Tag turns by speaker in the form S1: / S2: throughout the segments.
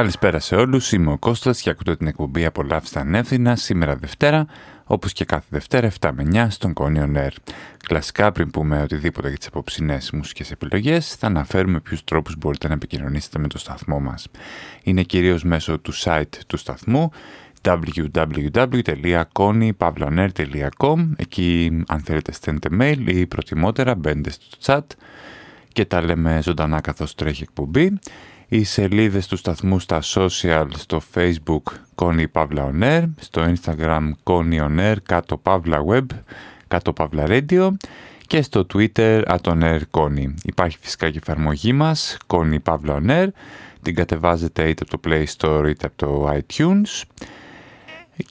S1: Καλησπέρα σε όλους, είμαι ο Κώστας και ακούτε την εκπομπή «Απολαύστα ανεύθυνα» σήμερα Δευτέρα, όπως και κάθε Δευτέρα 7 με 9 στον Κόνιον Air. Κλασικά πριν πούμε οτιδήποτε για τις απόψινές μουσικές επιλογές, θα αναφέρουμε ποιους τρόπους μπορείτε να επικοινωνήσετε με το σταθμό μας. Είναι κυρίως μέσω του site του σταθμού www.konypavlaner.com Εκεί αν θέλετε στέλνετε mail ή προτιμότερα μπαίνετε στο chat και τα λέμε ζωντανά καθώς τρέχει εκπομπή οι σελίδες του σταθμού στα social, στο facebook Connie Pavla On Air, στο instagram Connie On Air, κάτω Pavla Web, κάτω Pavla Radio και στο twitter Air Connie. Υπάρχει φυσικά και η εφαρμογή μας, Connie Pavla On Air, την κατεβάζετε είτε από το Play Store είτε από το iTunes.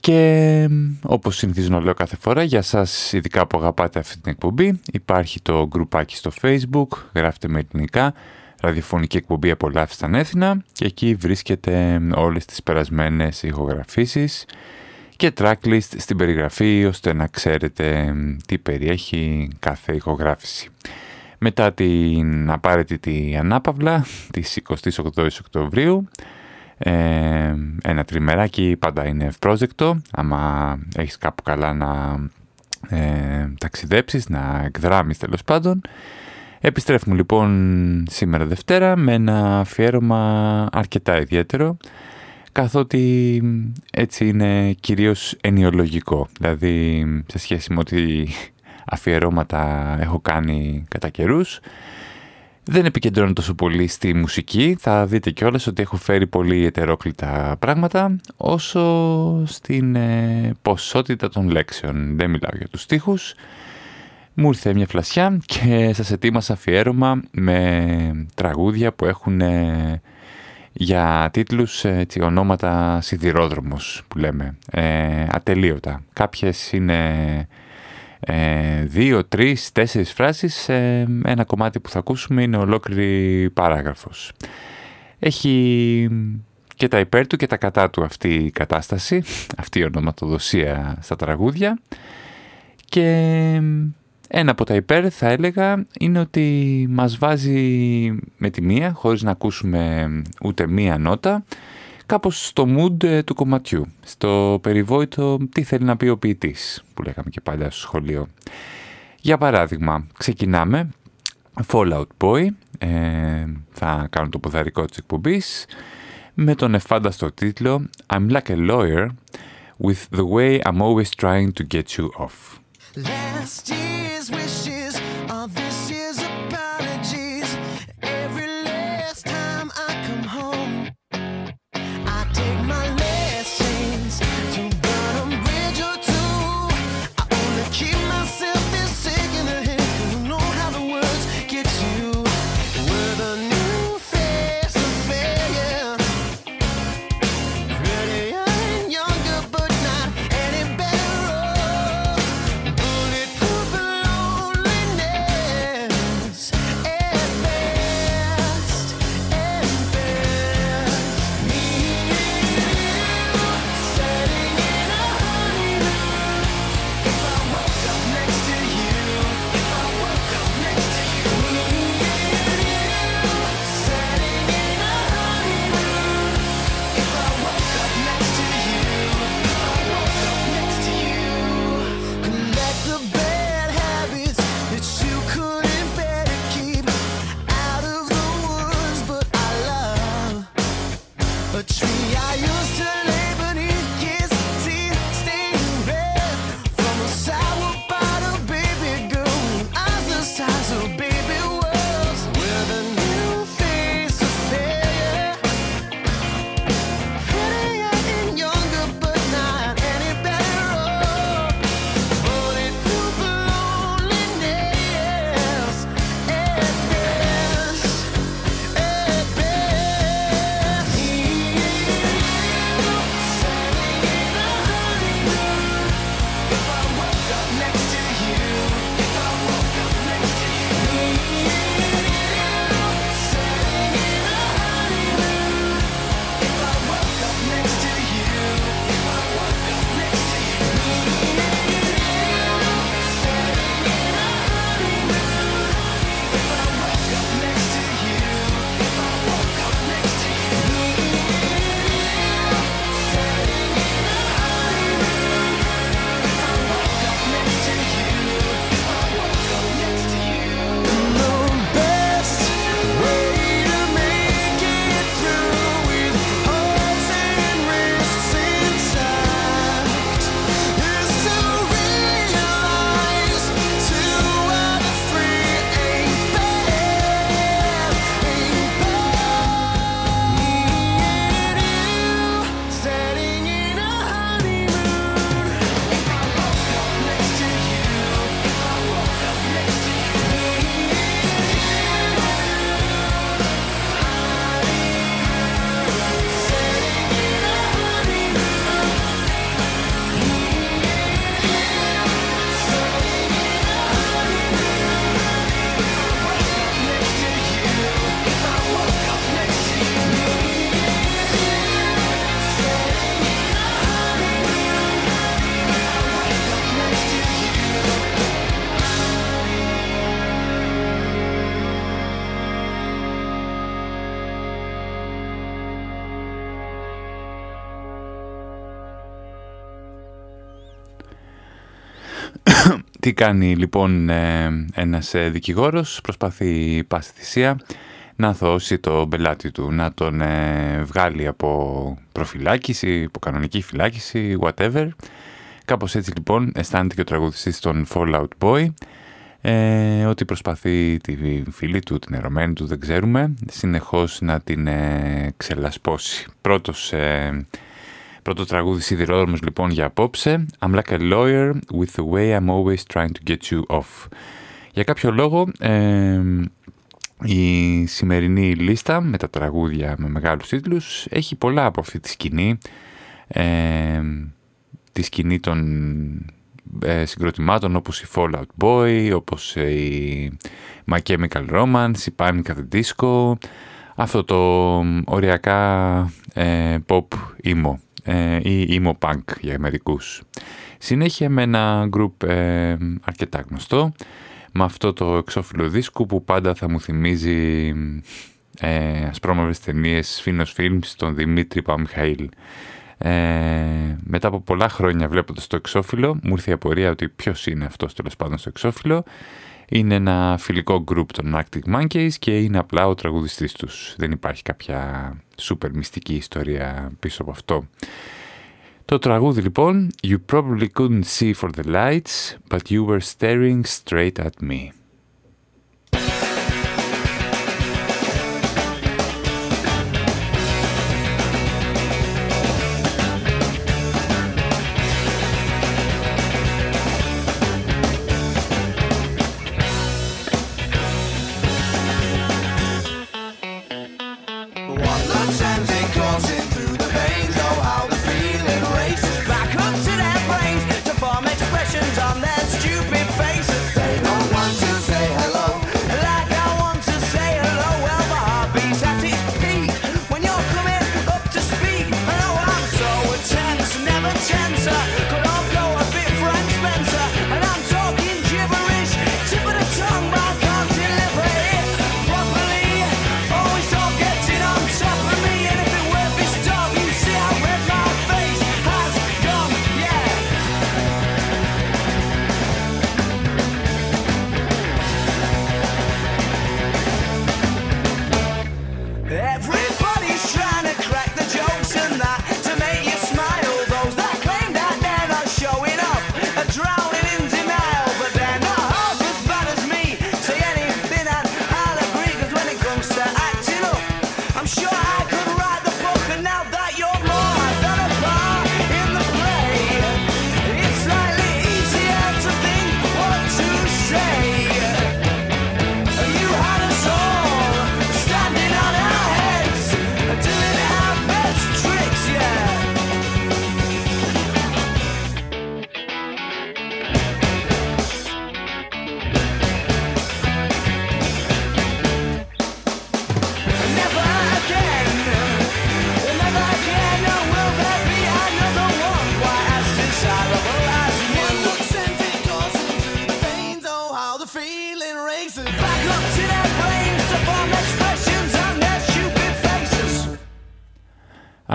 S1: Και όπως συνηθίζω να λέω κάθε φορά, για σας ειδικά που αγαπάτε αυτή την εκπομπή, υπάρχει το γκρουπάκι στο facebook, γράφτε με ελληνικά, ραδιοφωνική εκπομπή «Απολαύσεις Έθινα» και εκεί βρίσκεται όλες τις περασμένες ηχογραφήσεις και tracklist στην περιγραφή ώστε να ξέρετε τι περιέχει κάθε ηχογράφηση. Μετά την απαραίτητη ανάπαυλα της 28 Οκτωβρίου ε, ένα τριμεράκι πάντα είναι ευπρόζεκτο άμα έχεις κάπου καλά να ε, ταξιδέψεις, να εκδράμεις τέλος πάντων Επιστρέφουμε λοιπόν σήμερα Δευτέρα με ένα αφιέρωμα αρκετά ιδιαίτερο καθότι έτσι είναι κυρίως ενιολογικό. Δηλαδή σε σχέση με ότι αφιερώματα έχω κάνει κατά καιρούς. δεν επικεντρώνω τόσο πολύ στη μουσική. Θα δείτε κιόλας ότι έχω φέρει πολύ ετερόκλητα πράγματα όσο στην ε, ποσότητα των λέξεων. Δεν μιλάω για τους στίχους μου ήρθε μια φλασιά και σας ετοίμασα αφιέρωμα με τραγούδια που έχουν ε, για τίτλους έτσι, ονόματα σιδηρόδρομος που λέμε, ε, ατελείωτα. Κάποιες είναι ε, δύο, τρεις, τέσσερις φράσεις, ε, ένα κομμάτι που θα ακούσουμε είναι ολόκληρη παράγραφος. Έχει και τα υπέρ του και τα κατά του αυτή η κατάσταση, αυτή η ονοματοδοσία στα τραγούδια και ένα από τα υπέρ θα έλεγα είναι ότι μας βάζει με τη μία, χωρίς να ακούσουμε ούτε μία νότα, κάπως στο mood ε, του κομματιού, στο περιβόητο τι θέλει να πει ο ποιητής, που λέγαμε και παλιά στο σχολείο. Για παράδειγμα, ξεκινάμε, Fallout Boy, ε, θα κάνω το ποδαρικό της εκπομπής, με τον εφάνταστο τίτλο I'm like a lawyer with the way I'm always trying to get you off. Last year's Τι κάνει λοιπόν ε, ένας ε, δικηγόρος, προσπαθεί πάση θυσία να αθώσει το μπελάτη του, να τον ε, βγάλει από προφυλάκηση, από κανονική φυλάκηση, whatever. Κάπως έτσι λοιπόν αισθάνεται και ο τραγουδιστής των Fallout Boy, ε, ότι προσπαθεί τη φίλη του, την ερωμένη του, δεν ξέρουμε, συνεχώς να την ε, ξελασπώσει. Πρώτος, ε, πρώτο τραγούδι σιδηρόδρομος λοιπόν για απόψε, I'm like a lawyer with the way I'm always trying to get you off. Για κάποιο λόγο ε, η σημερινή λίστα με τα τραγούδια με μεγάλους τίτλους έχει πολλά από αυτή τη σκηνή, ε, τη σκηνή των ε, συγκροτημάτων όπως η Fallout Boy, όπως η My Chemical Romance, η Panic at the Disco, αυτό το οριακά ε, pop emo ε, ή emo punk για μερικούς. Συνέχεια με ένα group ε, αρκετά γνωστό, με αυτό το εξώφυλλο δίσκου που πάντα θα μου θυμίζει ε, ασπρόμαυρες ταινίες Φίνος Films τον Δημήτρη Παμιχαήλ. Ε, μετά από πολλά χρόνια βλέποντας το εξώφυλλο μου ήρθε η απορία ότι ποιος είναι αυτός τέλος πάντων στο εξώφυλλο είναι ένα φιλικό group των Arctic Monkeys και είναι απλά ο τραγουδιστής τους. Δεν υπάρχει κάποια σούπερ μυστική ιστορία πίσω από αυτό. Το τραγούδι λοιπόν You probably couldn't see for the lights but you were staring straight at me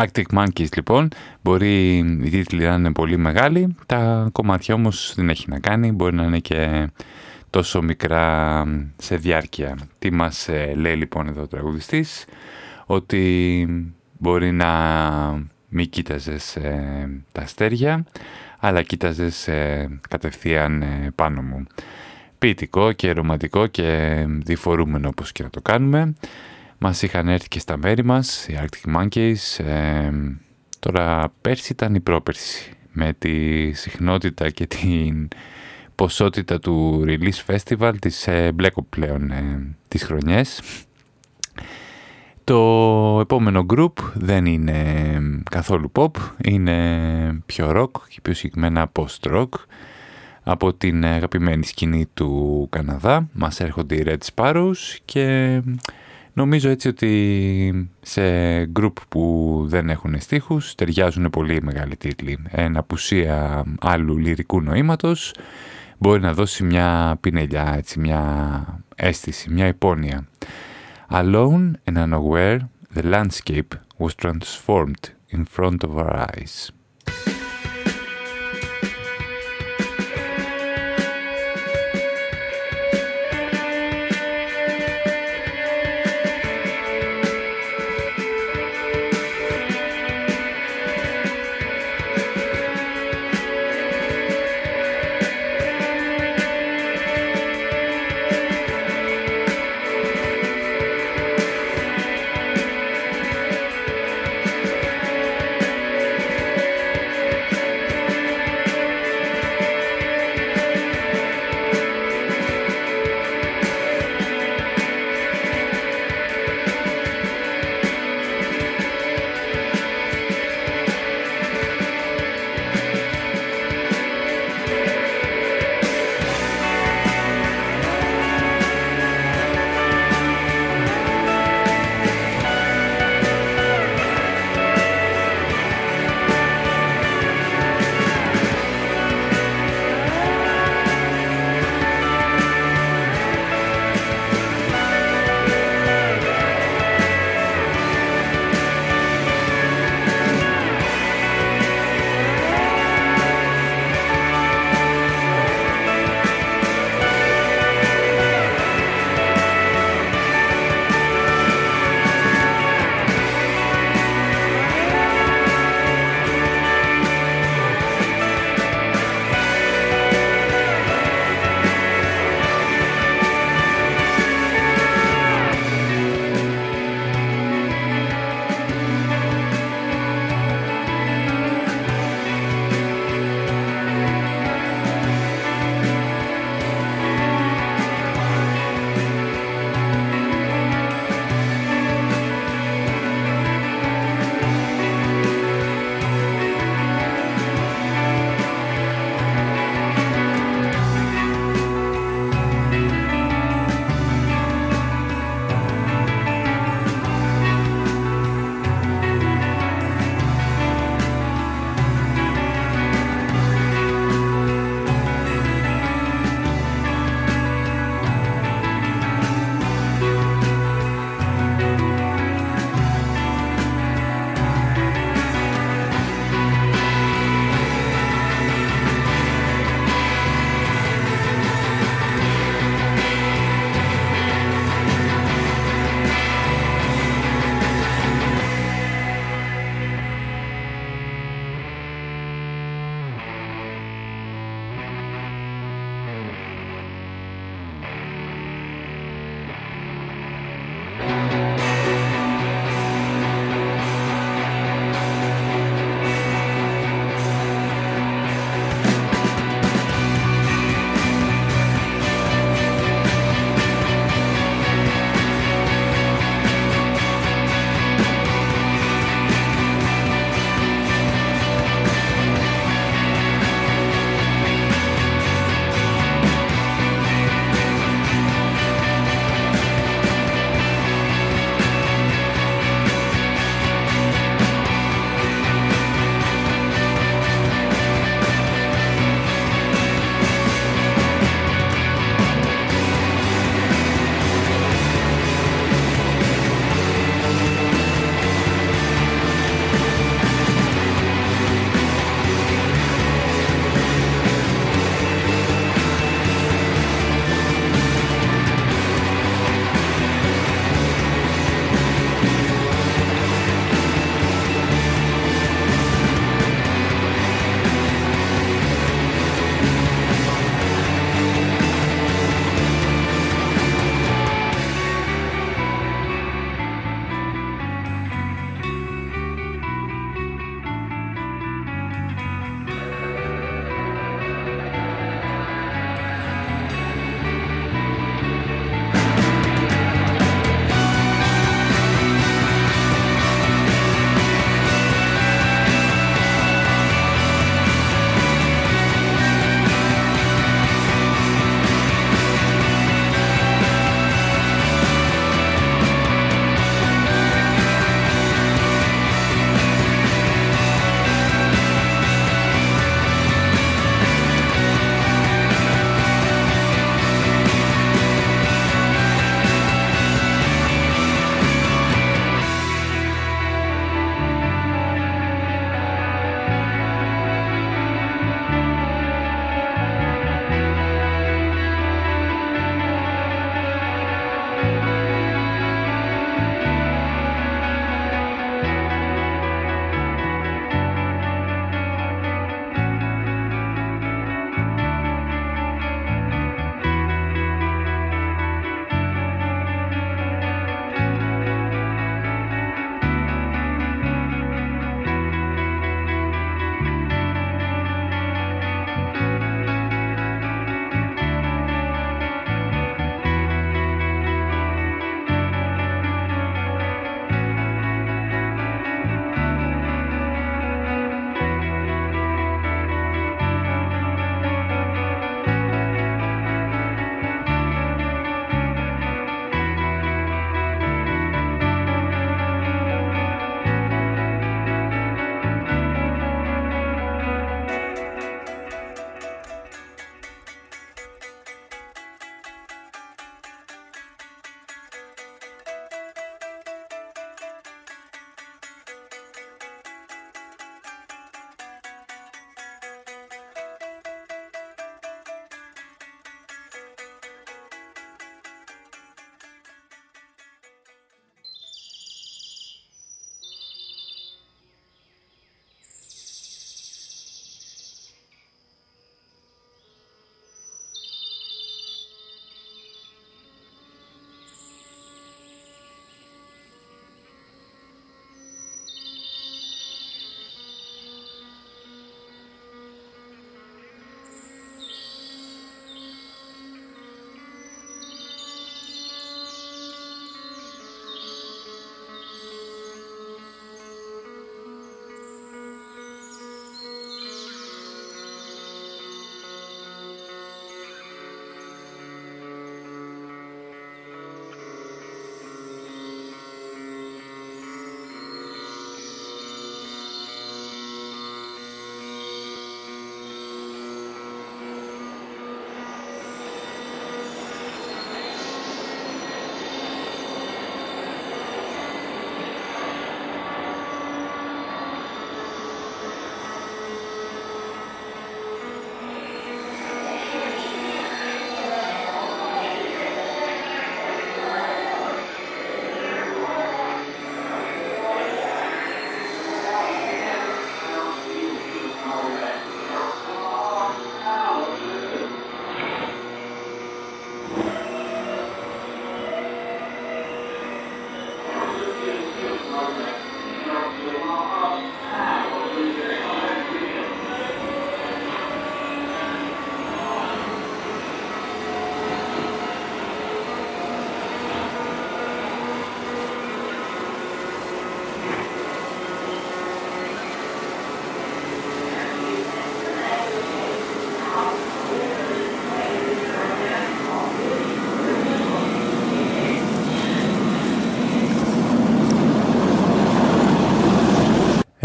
S1: Arctic Monkeys λοιπόν, μπορεί η τίτλοι να είναι πολύ μεγάλη, τα κομμάτια όμως δεν έχει να κάνει, μπορεί να είναι και τόσο μικρά σε διάρκεια. Τι μας ε, λέει λοιπόν εδώ ο τραγουδιστής, ότι μπορεί να μην κοίταζες ε, τα αστέρια, αλλά κοίταζες ε, κατευθείαν πάνω μου. Ποιητικό και ρομαντικό και διφορούμενο όπως και να το κάνουμε. Μας είχαν έρθει και στα μέρη μας, οι Arctic Monkeys. Ε, τώρα πέρσι ήταν η πρόπερση με τη συχνότητα και την ποσότητα του Release Festival της ε, μπλέκω πλέον ε, τις χρονιές. Το επόμενο group δεν είναι καθόλου pop, είναι πιο rock και πιο συγκεκριμένα post-rock. Από την αγαπημένη σκηνή του Καναδά μας έρχονται οι Red Sparrows και Νομίζω έτσι ότι σε γκρουπ που δεν έχουν στίχους ταιριάζουν πολύ μεγάλοι τίτλοι. Ένα απουσία άλλου λυρικού νοήματος μπορεί να δώσει μια πινελιά, έτσι, μια αίσθηση, μια υπόνοια. Alone and unaware, the landscape was transformed in front of our eyes.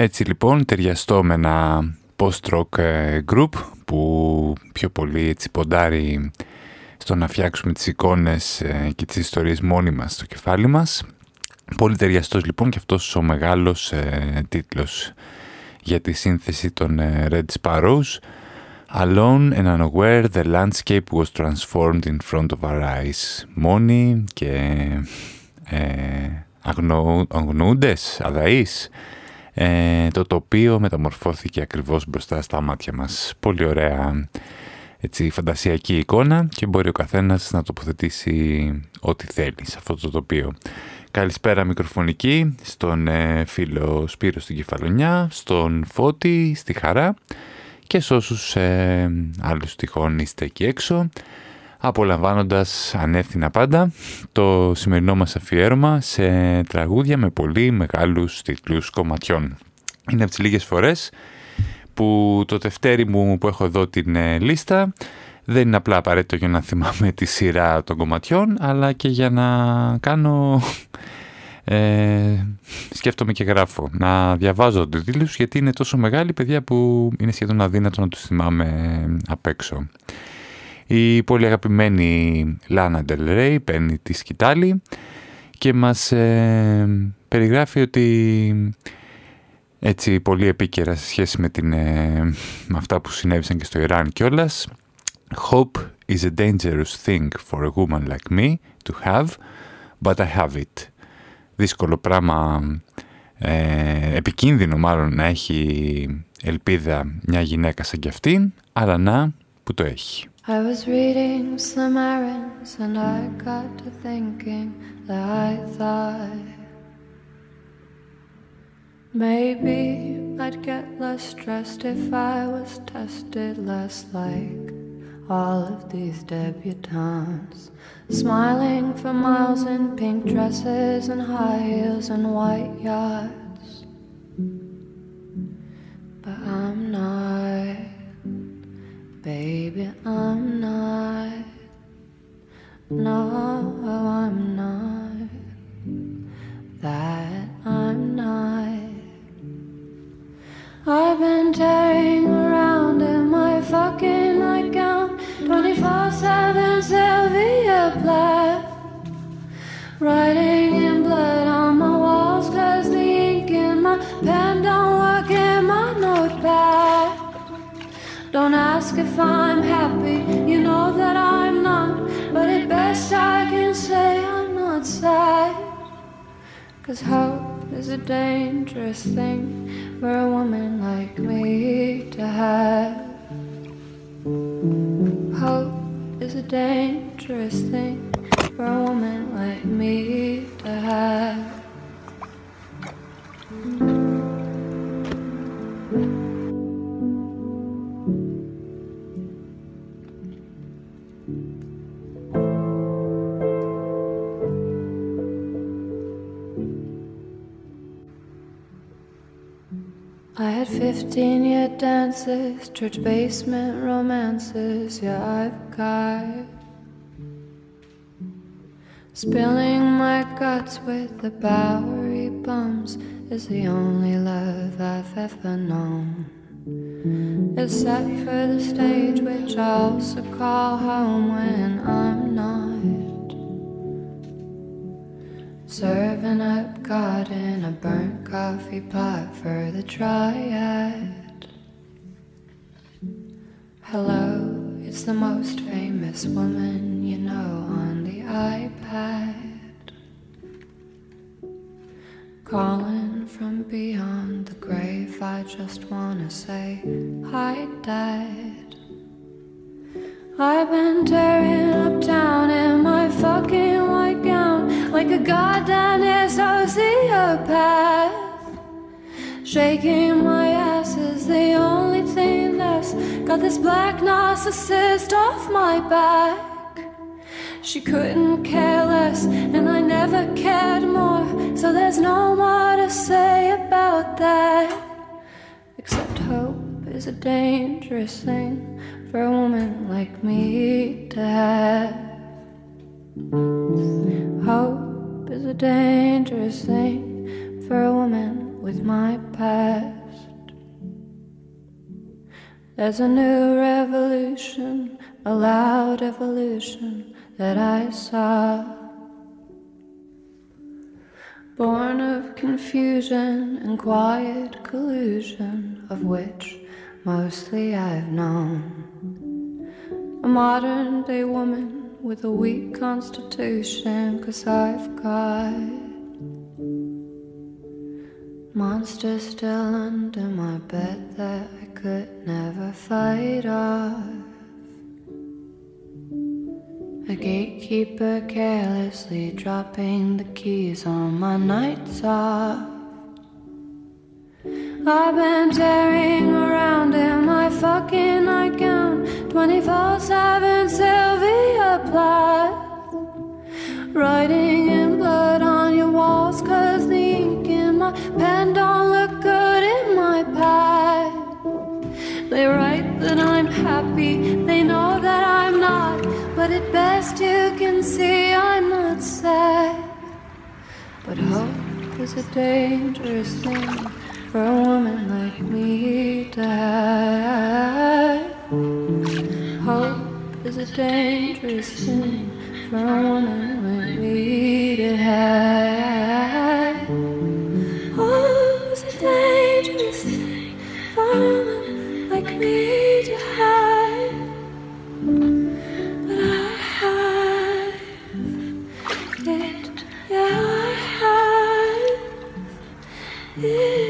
S2: Έτσι λοιπόν ταιριαστώ με ένα post-rock ε, group που πιο πολύ έτσι ποντάρει στο να φτιάξουμε τις εικόνες ε, και τις ιστορίες μόνοι μας στο κεφάλι μας. Πολύ ταιριαστός λοιπόν και αυτός ο μεγάλος ε, τίτλος για τη σύνθεση των ε, Red Sparrows. Alone and unaware, the landscape was transformed in front of our eyes. Μόνοι και ε, αγνοούντες, αδαείς. Ε, το τοπίο μεταμορφώθηκε ακριβώς μπροστά στα μάτια μας. Πολύ ωραία έτσι, φαντασιακή εικόνα και μπορεί ο καθένας να τοποθετήσει ό,τι θέλει σε αυτό το τοπίο. Καλησπέρα μικροφωνική στον ε, φίλο Σπύρος στην Κεφαλονιά, στον Φώτη, στη Χαρά και σε όσους ε, άλλους τυχόν είστε εκεί έξω απολαμβάνοντας ανεύθυνα πάντα το σημερινό μας αφιέρωμα σε τραγούδια με πολύ μεγάλους τίτλους κομματιών. Είναι από τις λίγες φορές που το τευτέρι μου που έχω εδώ την ε, λίστα δεν είναι απλά απαραίτητο για να θυμάμαι τη σειρά των κομματιών αλλά και για να κάνω ε, σκέφτομαι και γράφω να διαβάζω τους τίτλους γιατί είναι τόσο μεγάλη παιδιά που είναι σχεδόν αδύνατο να τους θυμάμαι απ' έξω. Η πολύ αγαπημένη Λάνα Del παίρνει τη σκητάλη και μας ε, περιγράφει ότι έτσι πολύ επίκαιρα σε σχέση με, την, ε, με αυτά που συνέβησαν και στο Ιράν κιόλας Hope is a dangerous thing for a woman like me to have, but I have it. Δύσκολο πράγμα, ε, επικίνδυνο μάλλον να έχει ελπίδα μια γυναίκα σαν κι αυτήν, αλλά να που το έχει. I was reading some errands and I got to thinking that I thought maybe I'd get less stressed if I was tested less like all of these debutantes. Smiling for miles in pink dresses and high heels and white yachts. But I'm not. Baby, I'm not. No, I'm not. That I'm not. I've been tearing around in my fucking nightgown 24 7 Sylvia Plath. Writing in blood on my walls, cause the ink in my pen don't work in my notepad. Don't ask if I'm happy, you know that I'm not. But at best, I can say I'm not sad. Cause hope is a dangerous thing for a woman like me to have. Hope is a dangerous thing for a woman like me to have. I had 15 year dances, church basement romances, yeah, I've got. Spilling my guts with the Bowery bums is the only love I've ever known. Set for the stage, which I also call home when I'm Serving up God in a burnt coffee pot for the triad. Hello, it's the most famous woman you know on the iPad. Calling from beyond the grave, I just wanna say hi, Dad. I've been tearing up town in my fucking white like a goddamn sociopath. Shaking my ass is the only thing that's got this black narcissist off my back. She couldn't care less, and I never cared more. So there's no more to say about that. Except hope is a dangerous thing for a woman like me to have. Hope is a dangerous thing for a woman with my past. There's a new revolution, a loud evolution that I saw. Born of confusion and quiet collusion, of which mostly I've known. A modern day woman with a weak constitution, cause I've got monsters still under my bed that I could never fight off. A gatekeeper carelessly dropping the keys on my nights off. I've been tearing around in my fucking nightgown 24 7 Sylvia Plath. Writing in blood on your walls, cause the ink in my pen don't look good in my pad. They write that I'm happy, they know that I'm not, but at best you can see I'm not sad. But hope is a dangerous thing for a woman like me to have. Hope is a dangerous thing for a woman like me to have. Hope is a dangerous thing for a woman like me to have. But I have it, yeah, I have it.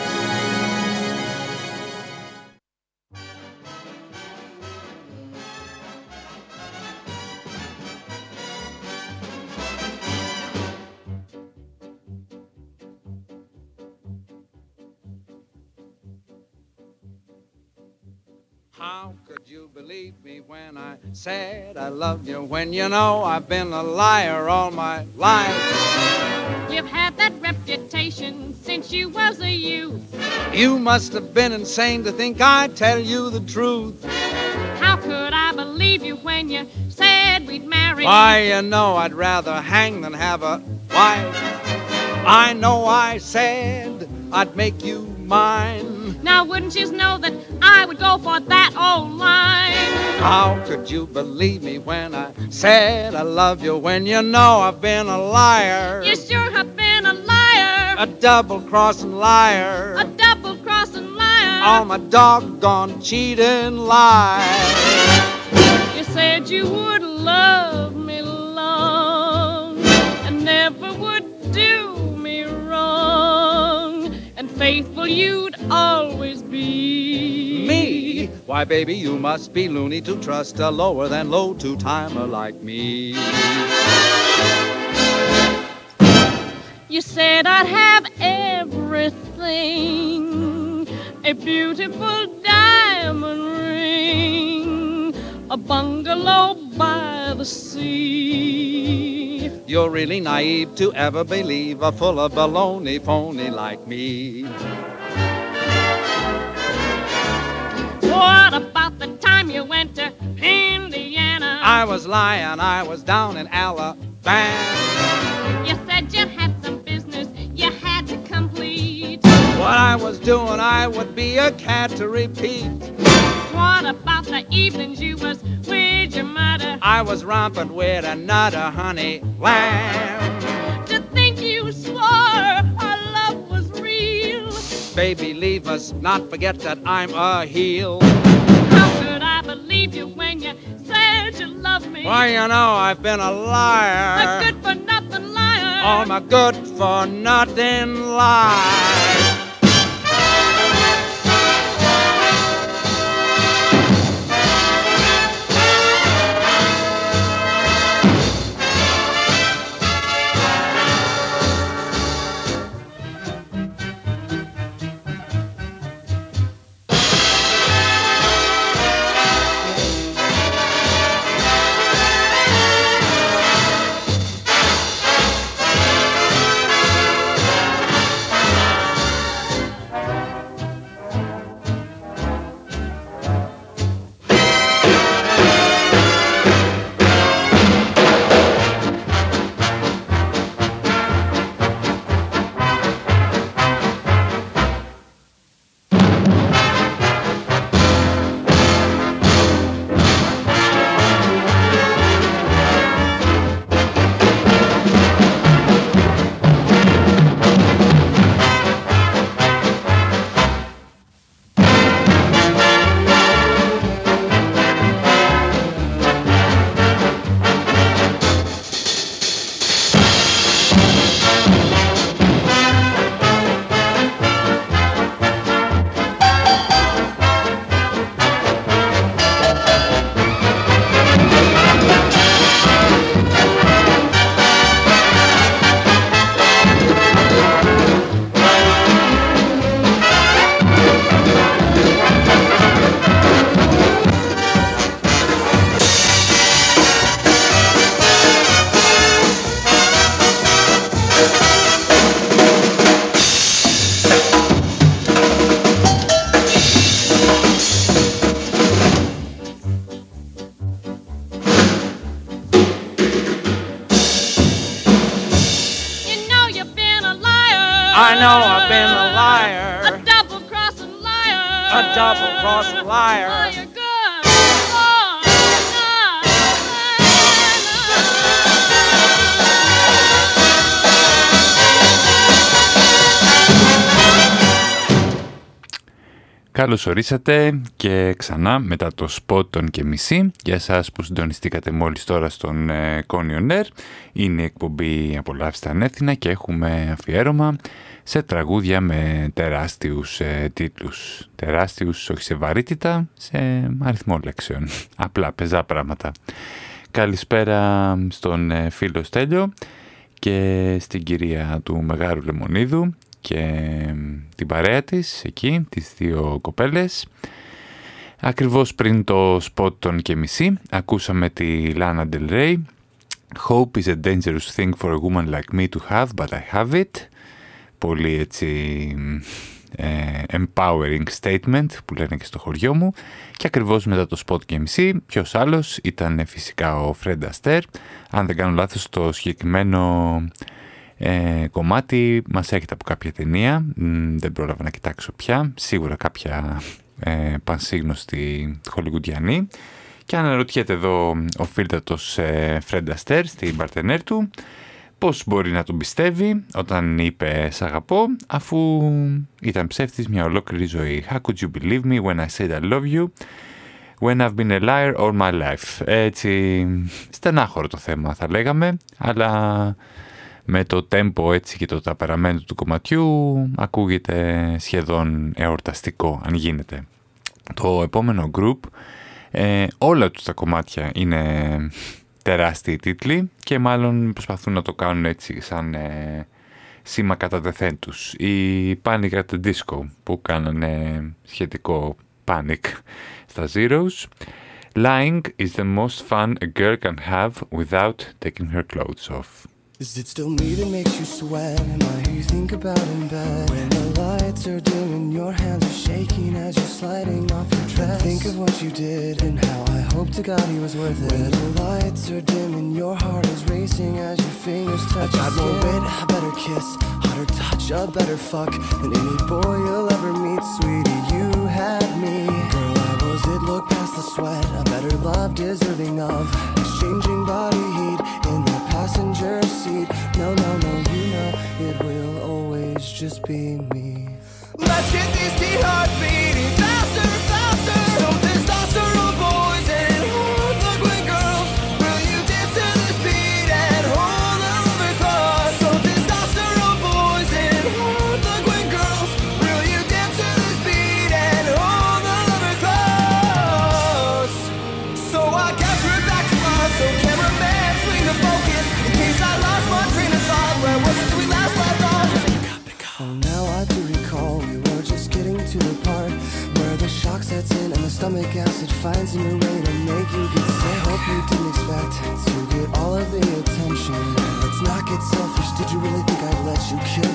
S3: Said I loved you when you know I've been a liar all my life?
S4: You've had that reputation since you was a youth.
S3: You must have been insane to think I'd tell you the truth.
S4: How could I believe you when you said we'd marry?
S3: Why, you know I'd rather hang than have a wife. I know I said I'd make you mine.
S4: Now wouldn't you know that I would go for that old line?
S3: How could you believe me when I said I love you when you know I've been a liar?
S4: You sure have been a liar.
S3: A double crossing liar.
S4: A double crossing liar.
S3: All my doggone cheating lies.
S4: You said you would love me long and never would do me wrong. And faithful you'd always be.
S3: Me? Why, baby, you must be loony to trust a lower than low two timer like me.
S4: You said I'd have everything a beautiful diamond ring, a bungalow by the sea.
S3: You're really naive to ever believe a full of baloney phony like me.
S4: What about the time you went to Indiana?
S3: I was lying, I was down in Alabama.
S4: You said you had some business you had to complete.
S3: What I was doing, I would be a cat to repeat.
S4: What about the evenings you was with your mother?
S3: I was romping with another honey lamb.
S4: To think you swore our love was real.
S3: Baby, leave us, not forget that I'm a heel.
S4: How could I believe you when you said you loved me?
S3: Why, you know I've been a liar.
S4: A good for nothing liar.
S3: All my good for nothing lies.
S1: Καλώς ορίσατε και ξανά μετά το σποτ των και μισή. Για εσάς που συντονιστήκατε μόλις τώρα στον ε, Air είναι η εκπομπή Απολαύστα Ανέθινα και έχουμε αφιέρωμα σε τραγούδια με τεράστιους ε, τίτλους. Τεράστιους όχι σε βαρύτητα, σε αριθμό λέξεων. Απλά πεζά πράγματα. Καλησπέρα στον ε, φίλο Στέλιο και στην κυρία του Μεγάλου Λεμονίδου και την παρέα της εκεί, τις δύο κοπέλες. Ακριβώς πριν το σποτ των και μισή ακούσαμε τη Lana Del Rey Hope is a dangerous thing for a woman like me to have, but I have it. Πολύ έτσι ε, empowering statement που λένε και στο χωριό μου. Και ακριβώς μετά το spot και μισή, ποιος άλλος ήταν φυσικά ο Fred Astaire. Αν δεν κάνω λάθος το συγκεκριμένο ε, κομμάτι μας έχετε από κάποια ταινία, δεν πρόλαβα να κοιτάξω πια, σίγουρα κάποια ε, πανσύγνωστη χολιγουντιανή. Και αναρωτιέται εδώ ο φίλτατος ε, Fred Astaire στην παρτενέρ του πώς μπορεί να τον πιστεύει όταν είπε «Σ' αγαπώ» αφού ήταν ψεύτης μια ολόκληρη ζωή. «How could you believe me when I said I love you?» When I've been a liar all my life. Έτσι, στενάχωρο το θέμα θα λέγαμε, αλλά με το tempo έτσι και το ταπεραμένο του κομματιού ακούγεται σχεδόν εορταστικό αν γίνεται. Το επόμενο group, ε, όλα τους τα κομμάτια είναι τεράστιοι τίτλοι και μάλλον προσπαθούν να το κάνουν έτσι σαν ε, σήμα κατά τεθέν τους. Η Panic at the Disco που κάνανε σχετικό panic στα Zeros. Lying is the most fun a girl can have without taking her clothes off.
S5: Is it still me that makes you sweat? Am I who you think about in bed? When the lights are dim and your hands are shaking as you're sliding off your dress. Think of what you did and how I hope to God he was worth it. When the lights are dim and your heart is racing as your fingers touch. I got more wit, a better kiss, hotter touch, a better fuck than any boy you'll ever meet, sweetie. You had me, girl. I was it. Look past the sweat, a better love deserving of exchanging body heat in the passenger seat. No, no, no, you know it will always just be me. Let's get these teen hearts Not get selfish. Did you really think I'd let you kill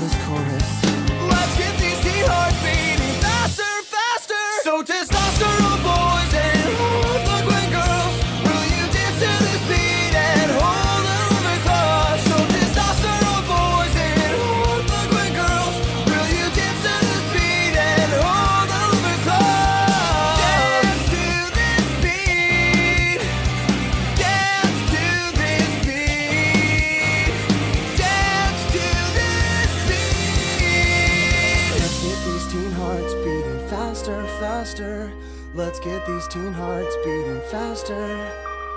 S5: faster.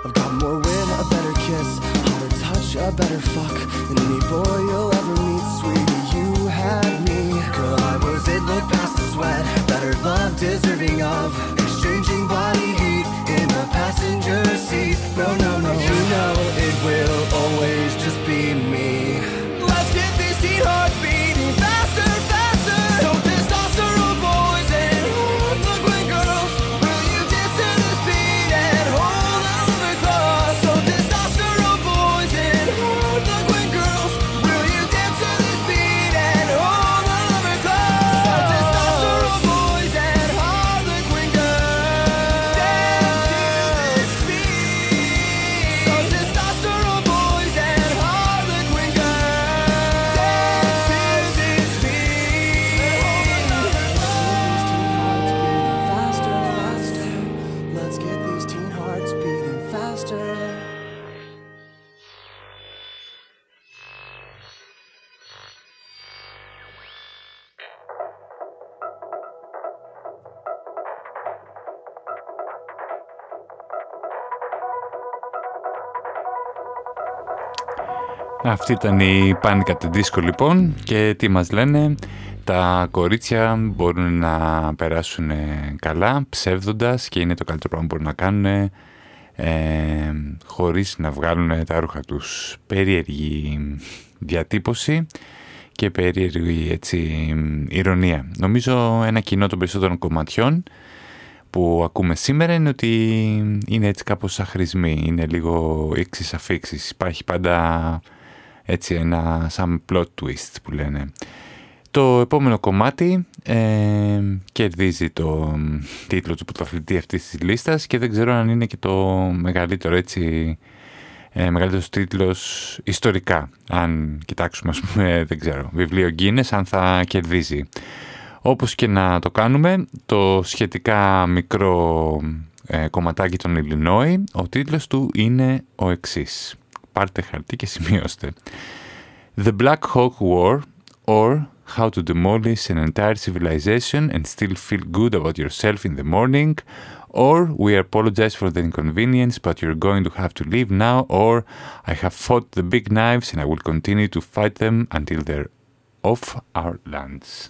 S5: I've got more win, a better kiss, hotter touch, a better fuck than any boy you'll ever meet, sweetie. You had me, girl. I was it. Look past the sweat, better love, deserving of exchanging body heat in the passenger seat. No, no, no, you know it will always just be me.
S1: Αυτή ήταν η Πάνικα Disco λοιπόν και τι μας λένε τα κορίτσια μπορούν να περάσουν καλά ψεύδοντας και είναι το καλύτερο πράγμα που μπορούν να κάνουν ε, χωρίς να βγάλουν τα ρούχα τους. Περίεργη διατύπωση και περίεργη έτσι, ηρωνία. Νομίζω ένα κοινό των περισσότερων κομματιών που ακούμε σήμερα είναι ότι είναι έτσι κάπως αχρησμοί, είναι λίγο ίξις αφήξεις. Υπάρχει πάντα έτσι ένα σαν plot twist που λένε. Το επόμενο κομμάτι ε, κερδίζει το τίτλο του πρωταθλητή αυτής της λίστας και δεν ξέρω αν είναι και το μεγαλύτερο έτσι ε, μεγαλύτερος τίτλος ιστορικά. Αν κοιτάξουμε, ας πούμε, δεν ξέρω, βιβλίο Guinness, αν θα κερδίζει. Όπως και να το κάνουμε, το σχετικά μικρό ε, κομματάκι των Ιλινόη, ο τίτλος του είναι ο εξής. Πάρτε χαρτί και σημειώστε. The Black Hawk War or How to Demolish an Entire Civilization and Still Feel Good About Yourself in the Morning or We Apologize for the Inconvenience but You're Going to Have to Leave Now or I Have Fought the Big Knives and I Will Continue to Fight Them Until They're Off Our Lands.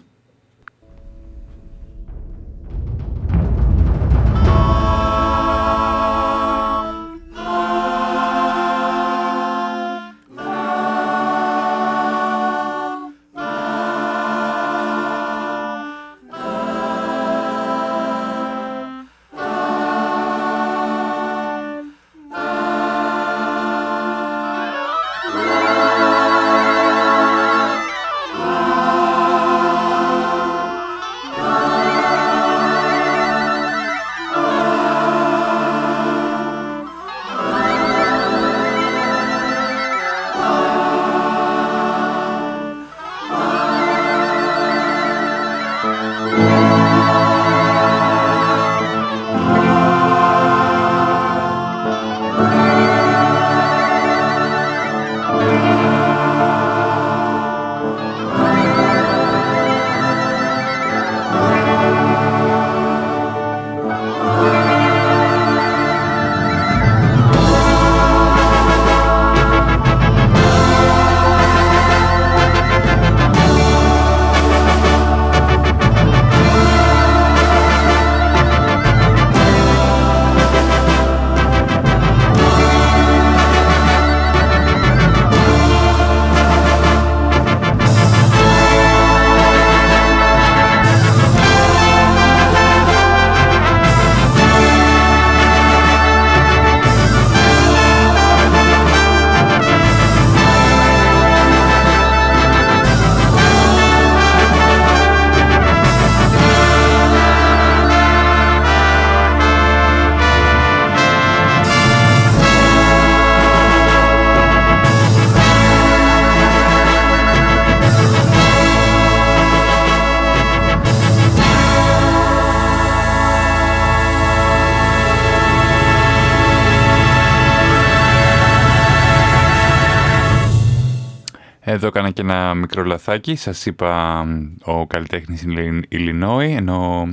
S1: Έκανα και ένα μικρό λαθάκι. Σας είπα ο καλλιτέχνης Illinois, ενώ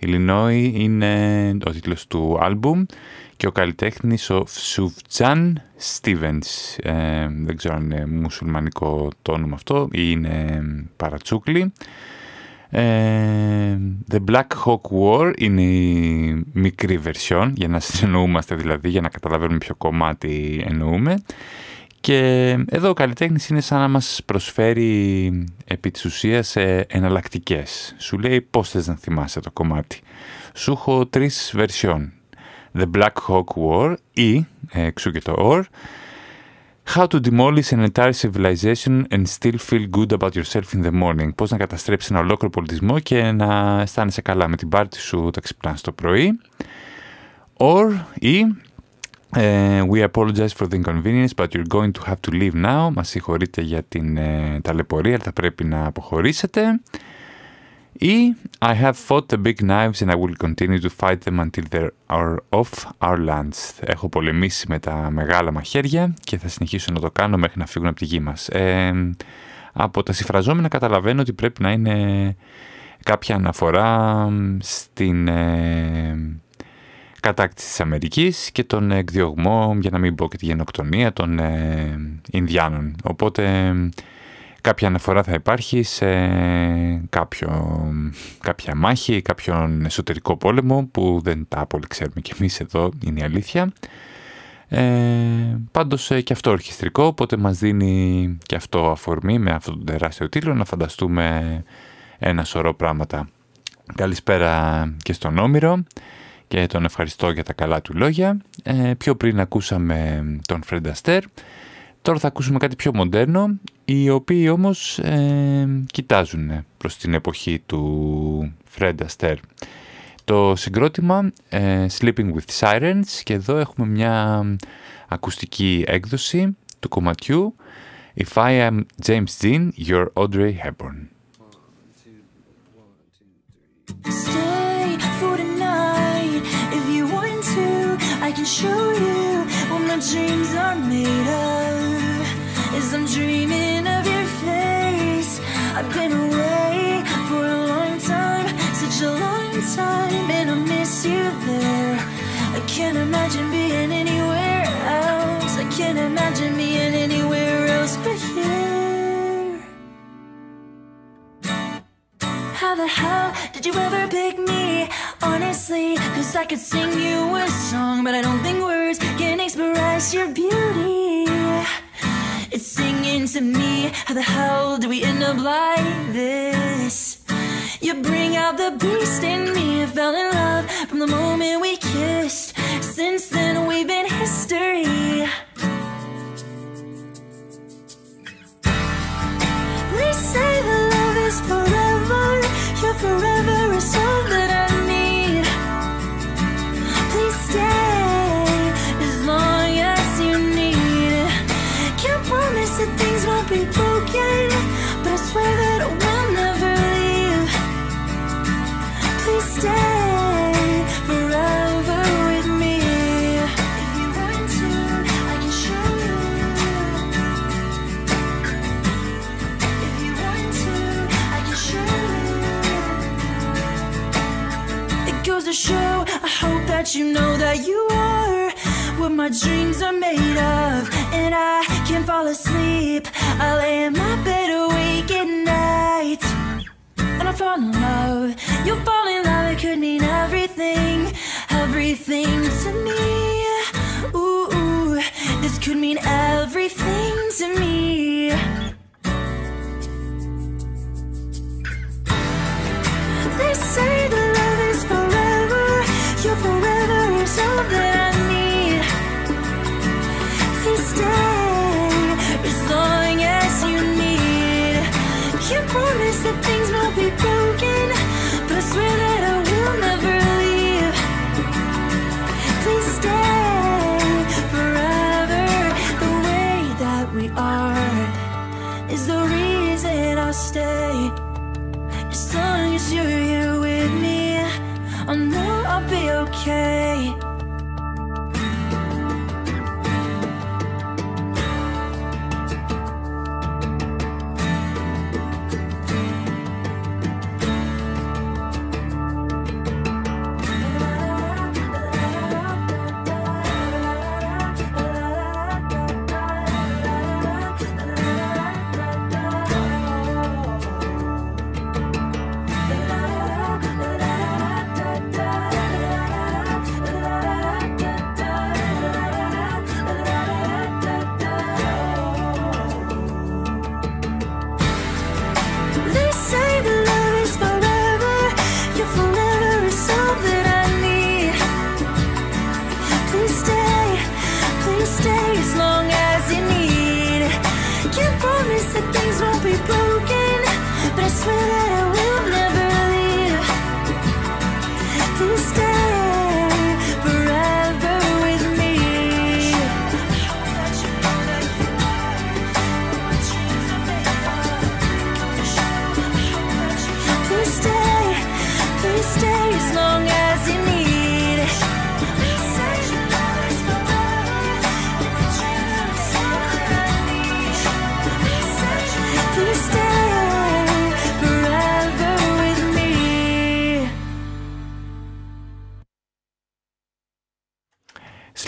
S1: Illinois είναι ο τίτλος του άλμπουμ και ο καλλιτέχνης ο Σουβτζάν Στίβενς. Ε, δεν ξέρω αν είναι μουσουλμανικό το όνομα αυτό ή είναι παρατσούκλι. Ε, The Black Hawk War είναι η μικρή βερσιόν, για να συνεννοούμαστε δηλαδή, για να καταλαβαίνουμε ποιο κομμάτι εννοούμε. Και εδώ ο καλλιτέχνης είναι σαν να μας προσφέρει επί της ουσίας ε, εναλλακτικές. Σου λέει πώς θες να θυμάσαι το κομμάτι. Σου έχω τρεις βερσιόν. The Black Hawk War ή, εξού και το or, How to demolish an entire civilization and still feel good about yourself in the morning. Πώς να καταστρέψεις ένα ολόκληρο πολιτισμό και να αισθάνεσαι καλά με την πάρτι σου όταν ξυπνάς το πρωί. Or ή Uh, we apologize for the inconvenience, but you're going to have to leave now. Μας συγχωρείτε για την ε, ταλαιπωρία, αλλά θα πρέπει να αποχωρήσετε. Ή I have fought the big knives and I will continue to fight them until they are off our lands. Έχω πολεμήσει με τα μεγάλα μαχαίρια και θα συνεχίσω να το κάνω μέχρι να φύγουν από τη γη μας. Ε, από τα συμφραζόμενα καταλαβαίνω ότι πρέπει να είναι κάποια αναφορά στην... Ε, κατάκτησης της Αμερικής και τον εκδιωγμό, για να μην πω και τη γενοκτονία των ε, Ινδιάνων. Οπότε κάποια αναφορά θα υπάρχει σε κάποιο, κάποια μάχη, κάποιον εσωτερικό πόλεμο που δεν τα πολύ ξέρουμε κι εμείς εδώ, είναι η αλήθεια. Ε, πάντως ε, και αυτό ορχιστρικό, οπότε μας δίνει και αυτό αφορμή με αυτόν τον τεράστιο τίτλο να φανταστούμε ένα σωρό πράγματα. Καλησπέρα και στον Όμηρο και τον ευχαριστώ για τα καλά του λόγια. Ε, πιο πριν ακούσαμε τον Fred Astaire, τώρα θα ακούσουμε κάτι πιο μοντέρνο, οι οποίοι όμως ε, κοιτάζουν προς την εποχή του Fred Astaire το συγκρότημα ε, Sleeping with Sirens και εδώ έχουμε μια ακουστική έκδοση του κομματιού If I am James Dean, you're Audrey Hepburn.
S6: Stay for show you what my dreams are made of. As I'm dreaming of your face, I've been away for a long time, such a long time, and I miss you there. I can't imagine being anywhere else. I can't imagine being How the hell did you ever pick me? Honestly, cause I could sing you a song, but I don't think words can express your beauty. It's singing to me. How the hell do we end up like this? You bring out the beast in me. I fell in love from the moment we kissed. Since then, we've been history. They say that love is forever around. To show, I hope that you know that you are what my dreams are made of. And I can't fall asleep. I lay in my bed awake at night. And I fall in love. You fall in love, it could mean everything, everything to me.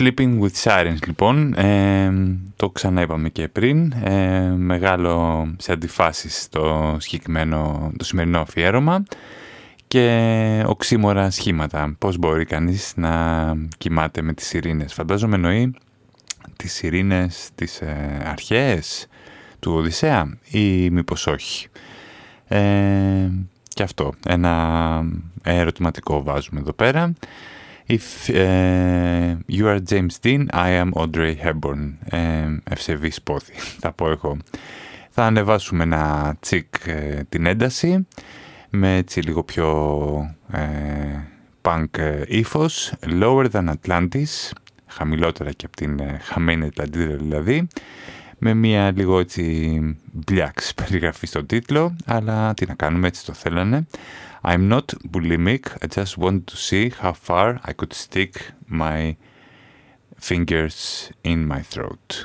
S7: Sleeping with Sirens λοιπόν, ε, το ξανά είπαμε και πριν, ε, μεγάλο σε αντιφάσεις το, συγκεκριμένο, το σημερινό αφιέρωμα και οξύμορα σχήματα. Πώς μπορεί κανείς να κοιμάται με τις ειρήνες. Φαντάζομαι εννοεί τις ειρήνες τις ε, αρχαίες του Οδυσσέα ή μήπως όχι. Ε, και αυτό, ένα ερωτηματικό βάζουμε εδώ πέρα. If uh, you are James Dean, I am Audrey Hepburn. Ε, ευσεβής πόδι, θα πω εγώ. Θα ανεβάσουμε ένα τσικ ε, την ένταση με έτσι λίγο πιο ε, punk ε, ύφος. Lower than Atlantis, χαμηλότερα και από την ε, χαμένη Ατλαντίδα δηλαδή. Με μια λίγο έτσι μπλιάξ περιγραφή στον τίτλο, αλλά τι να κάνουμε έτσι το θέλανε. I'm not bulimic. I just want to see how far I could stick my fingers in my throat.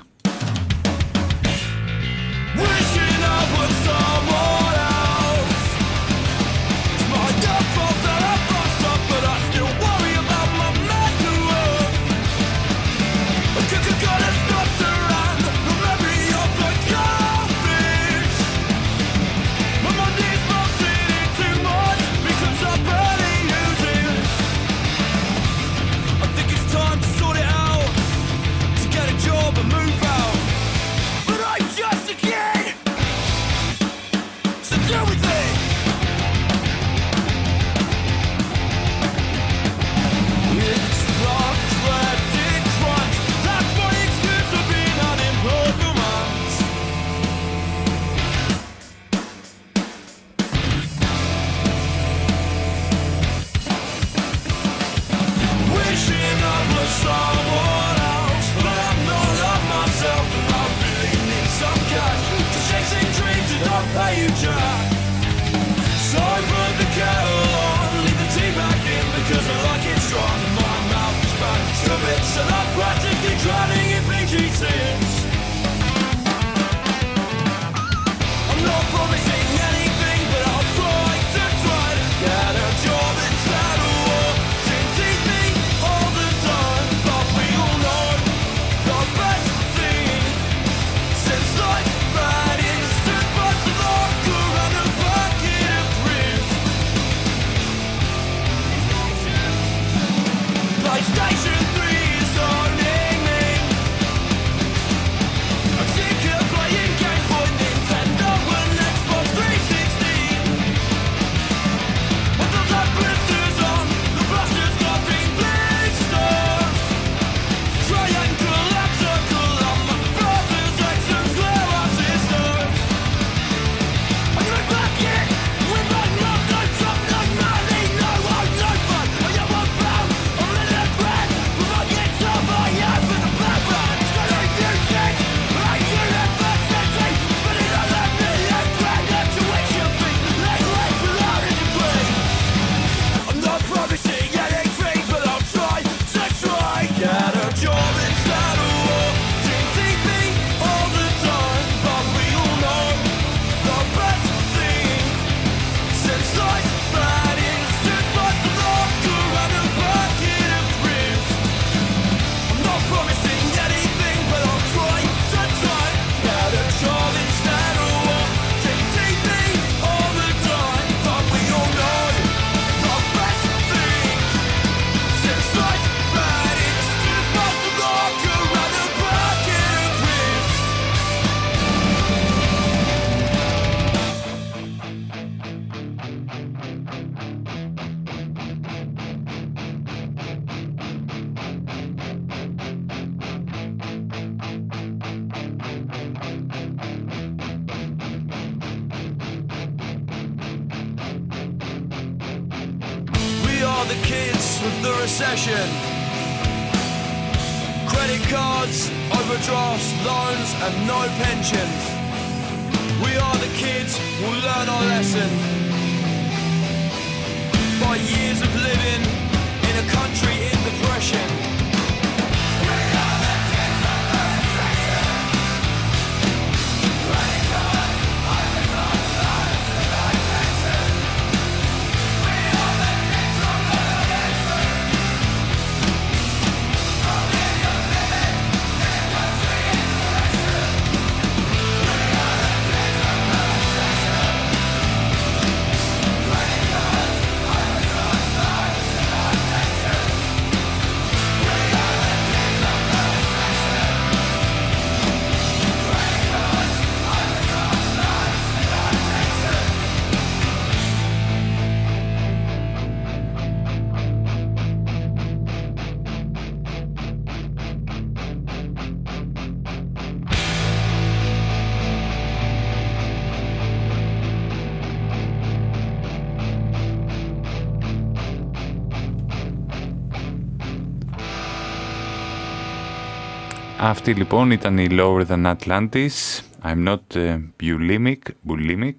S1: Αυτή λοιπόν ήταν η Lower Than Atlantis. I'm not uh, bulimic, bulimic.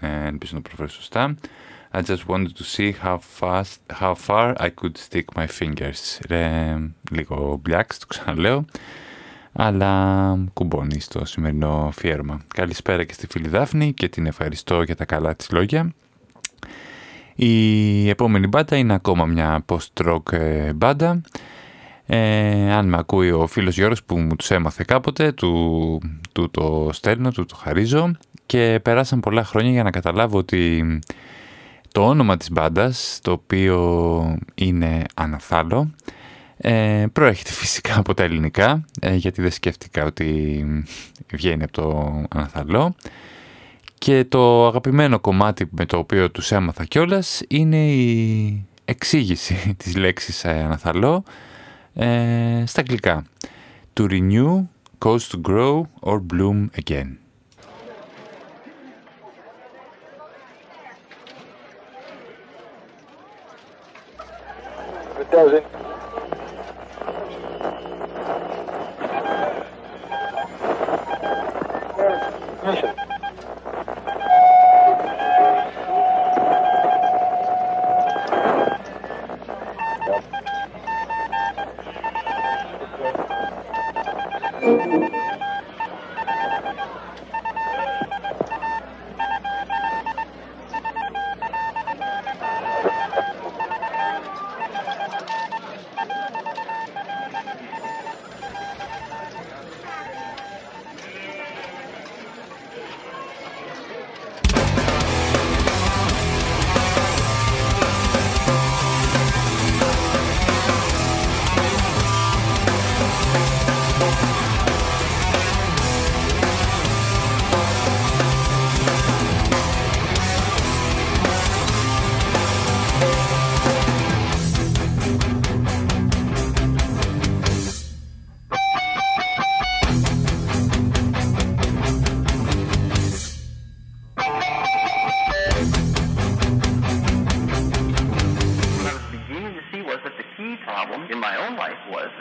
S1: Ε, ελπίζω να προφέρω σωστά. I just wanted to see how fast, how far I could stick my fingers. Ρε, λίγο μπλιάξ, το ξαναλέω. Αλλά κουμπώνει στο σημερινό αφιέρωμα. Καλησπέρα και στη φίλη Δάφνη και την ευχαριστώ για τα καλά της λόγια. Η επόμενη μπάντα είναι ακόμα μια post-rock ε, μπάντα. Ε, αν με ακούει ο φίλος Γιώργος που μου τους έμαθε κάποτε, του, του το στέλνω, του το χαρίζω και περάσαν πολλά χρόνια για να καταλάβω ότι το όνομα της μπάντας, το οποίο είναι Αναθάλο, ε, προέρχεται φυσικά από τα ελληνικά, ε, γιατί δεν σκέφτηκα ότι βγαίνει από το Αναθαλό. Και το αγαπημένο κομμάτι με το οποίο τους έμαθα κιόλας είναι η εξήγηση της λέξης ε, Αναθαλό ε, στα αγγλικά. To renew, cause to grow or bloom again.
S8: It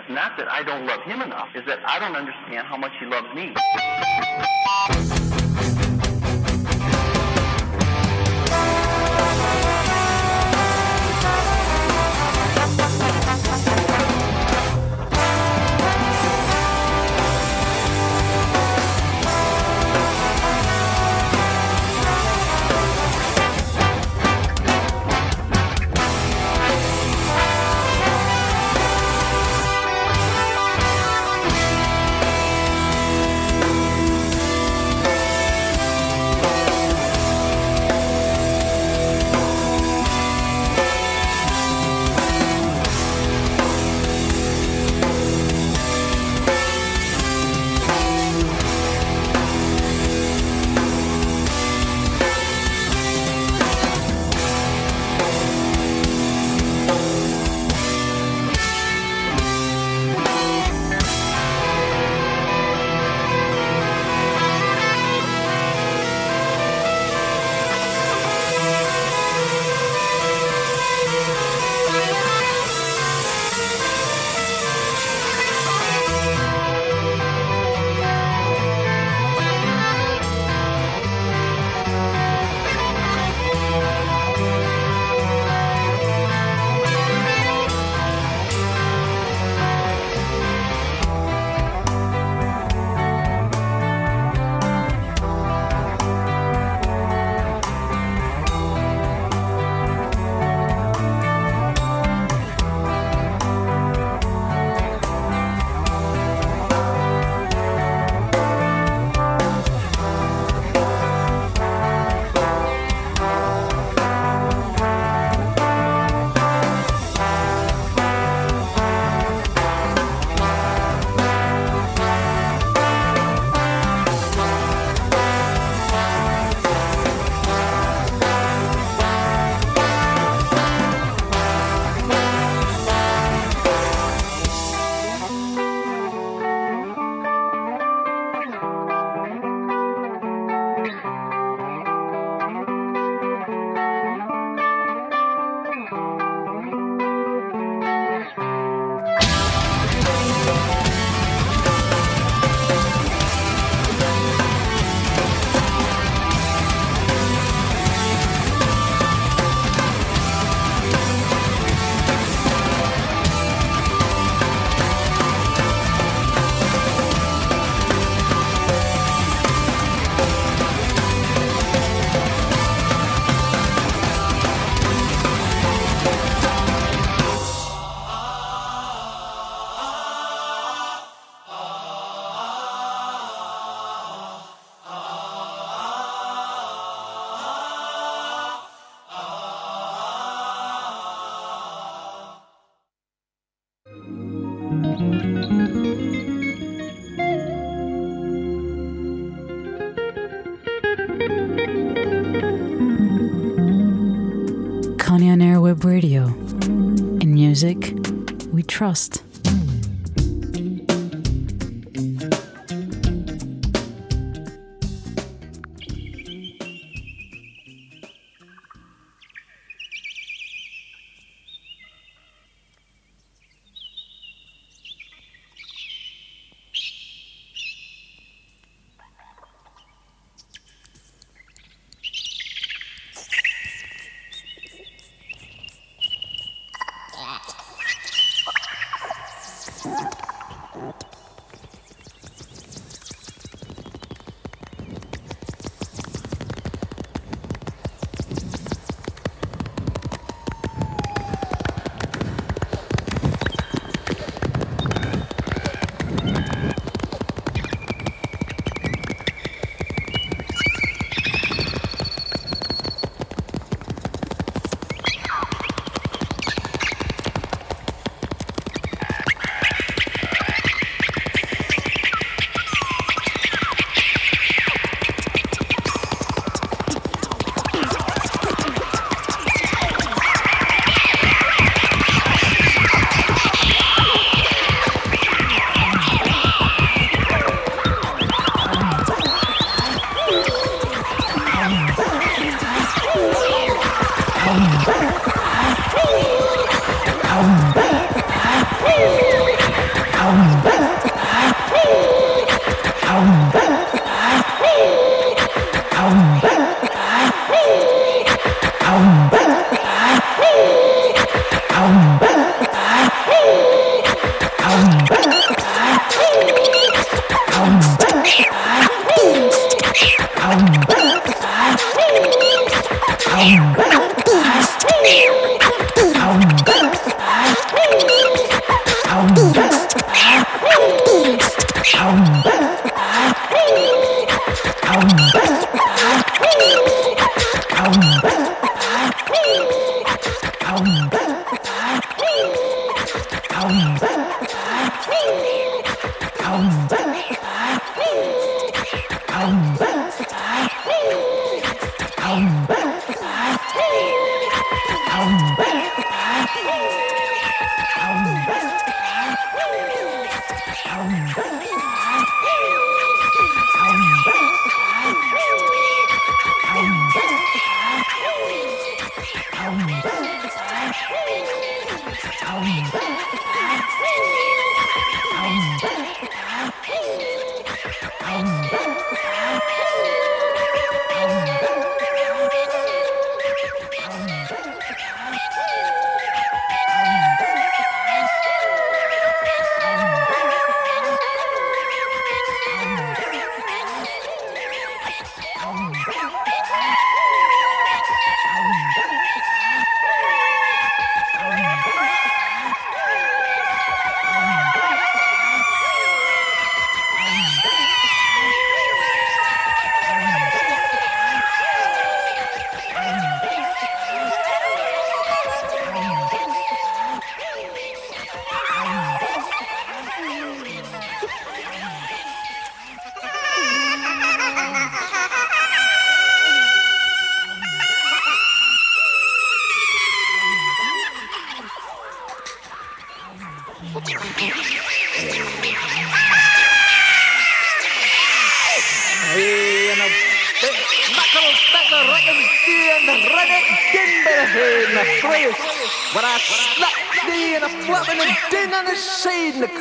S9: not that I don't love him enough, is that I don't understand how much he loves me.
S10: trust.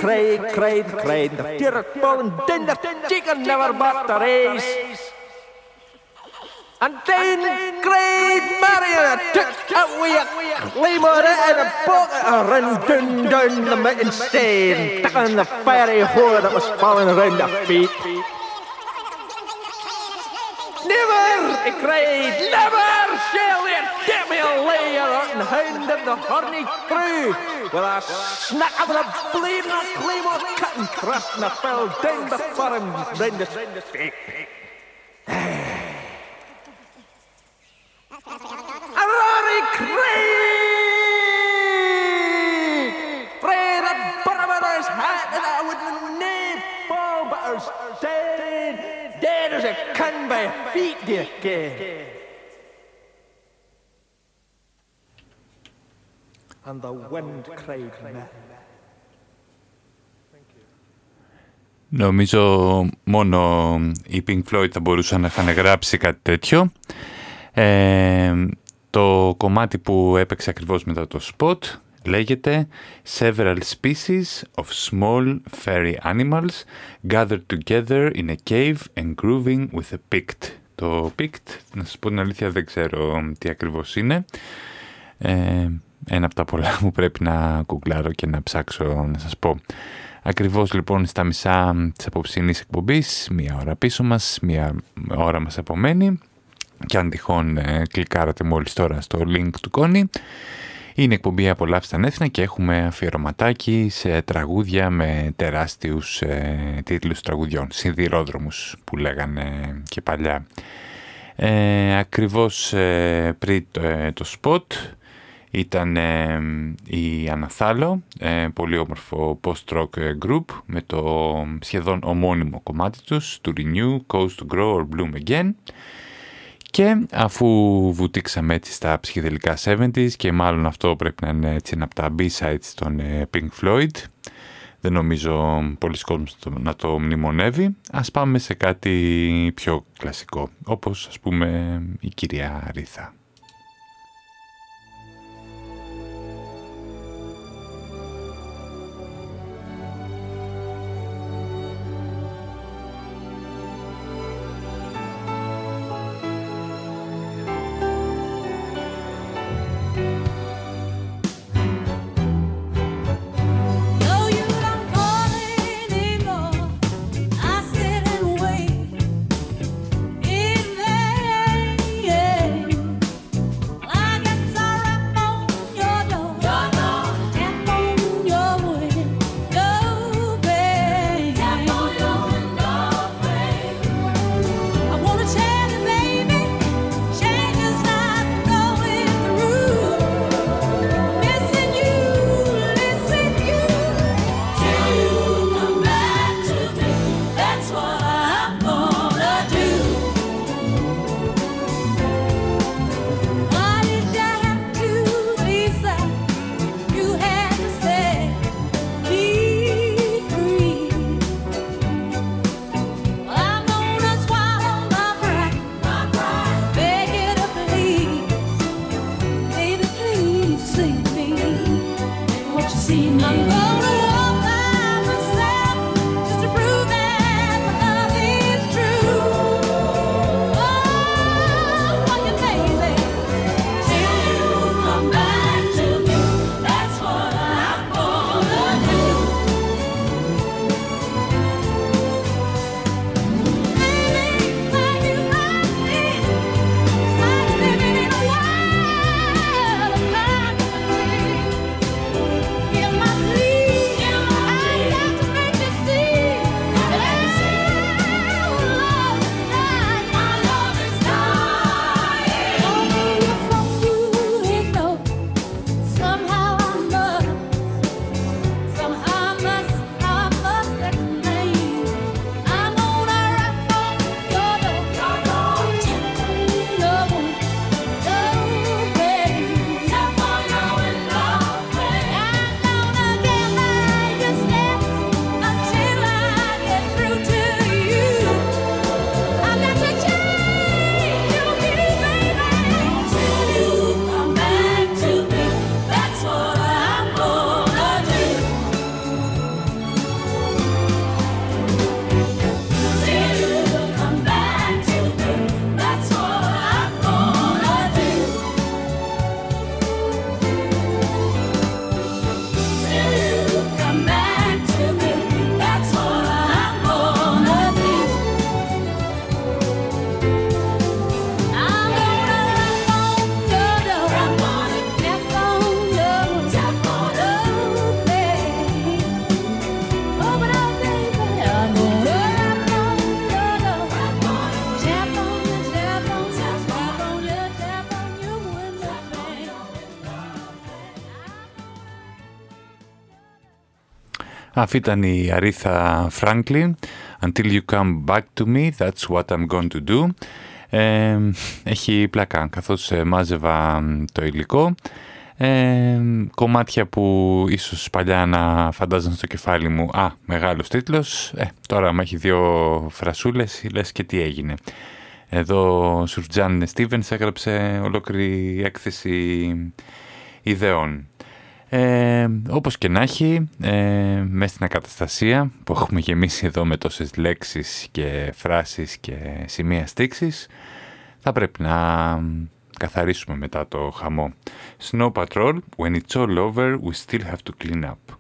S10: We trust.
S8: never bought the race. And then great Marion took away a claymore and a bucket and ran down, down the mountain stair, stuck on the fiery whore that was falling around their feet. Never, he cried, never shall they get me a layer and hound of the horny crew with a snack of the bleeding claymore cut and thrust and I fell down before him round his feet. A Rory Craig! Dead as a can by feet, dear kid. and the wind cried merry.
S1: Νομίζω μόνο οι Pink Floyd θα μπορούσαν να είχαν γράψει κάτι τέτοιο. Ε, το κομμάτι που έπαιξε ακριβώς μετά το spot λέγεται Several species of small fairy animals gathered together in a cave and grooving with a pict. Το pict, να σας πω την αλήθεια δεν ξέρω τι ακριβώς είναι. Ε, ένα από τα πολλά που πρέπει να κουκλάρω και να ψάξω να σας πω. Ακριβώς λοιπόν στα μισά της απόψινής εκπομπής, μία ώρα πίσω μας, μία ώρα μας απομένει και αν τυχόν ε, κλικάρατε μόλις τώρα στο link του Κόνη είναι εκπομπή «Απολαύστε ανέθινα» και έχουμε αφιερωματάκι σε τραγούδια με τεράστιους ε, τίτλους τραγουδιών, σιδηρόδρομους που λέγανε και παλιά. Ε, ακριβώς ε, πριν το, ε, το spot ήταν η Αναθάλο, πολύ όμορφο post-rock group με το σχεδόν ομώνυμο κομμάτι τους, του Renew, Coast to Grow or Bloom Again. Και αφού βουτήξαμε έτσι στα ψυχεδελικά 70s και μάλλον αυτό πρέπει να είναι έτσι ένα από τα B-sides των Pink Floyd, δεν νομίζω πολλοί κόσμος να το μνημονεύει, ας πάμε σε κάτι πιο κλασικό, όπως ας πούμε η κυρία Ρίθα. Αυτή ήταν η Αρίθα Φράγκλιν. Until you come back to me, that's what I'm going to do. Ε, έχει πλάκα καθώς ε, μάζευα το υλικό.
S11: Ε, κομμάτια που ίσως παλιά να φαντάζαν στο κεφάλι μου «Α, μεγάλος τίτλος, ε, τώρα με έχει δύο φρασούλες, λες και τι έγινε». Εδώ ο Σουρτζάν Στίβενς έγραψε ολόκληρη έκθεση ιδεών. Ε, όπως και να έχει, ε, μέσα στην ακαταστασία που έχουμε γεμίσει εδώ με τόσες λέξεις και φράσεις και σημεία στήξης, θα πρέπει να καθαρίσουμε μετά το χαμό. Snow Patrol, when it's all over, we still have to clean up.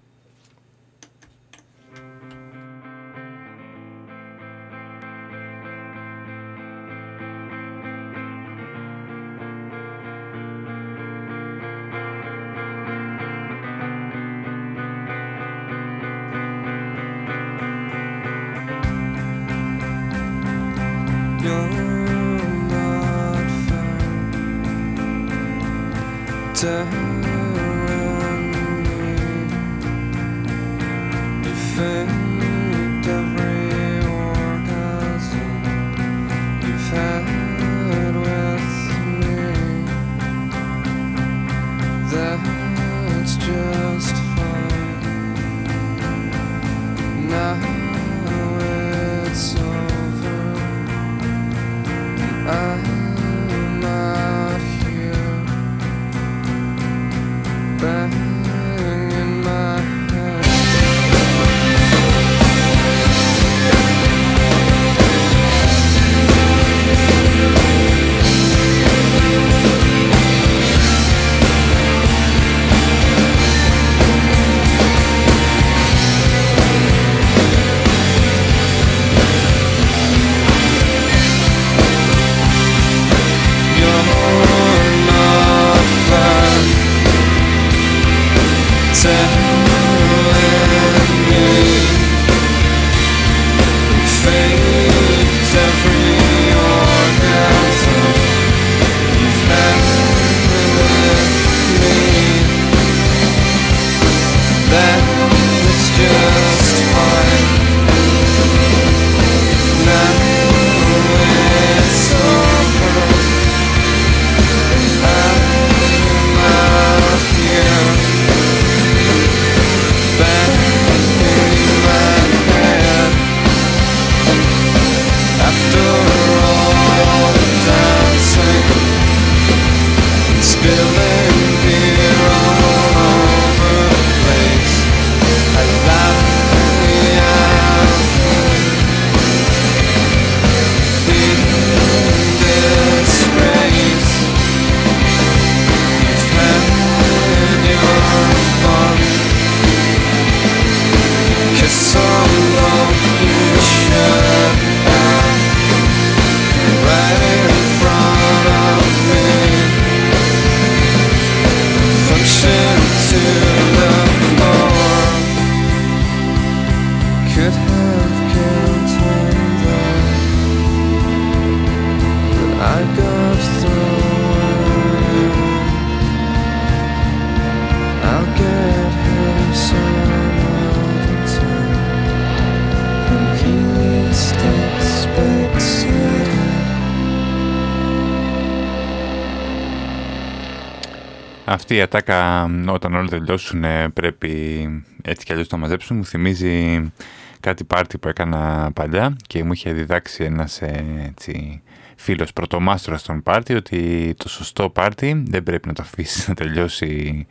S11: Η ατάκα όταν όλοι τελειώσουν πρέπει έτσι κι αλλιώς να μαζέψουν. Μου θυμίζει κάτι πάρτι που έκανα παλιά και μου είχε διδάξει ένας έτσι, φίλος πρωτομάστρος στον πάρτι ότι το σωστό πάρτι δεν πρέπει να το αφήσει να τελειώσει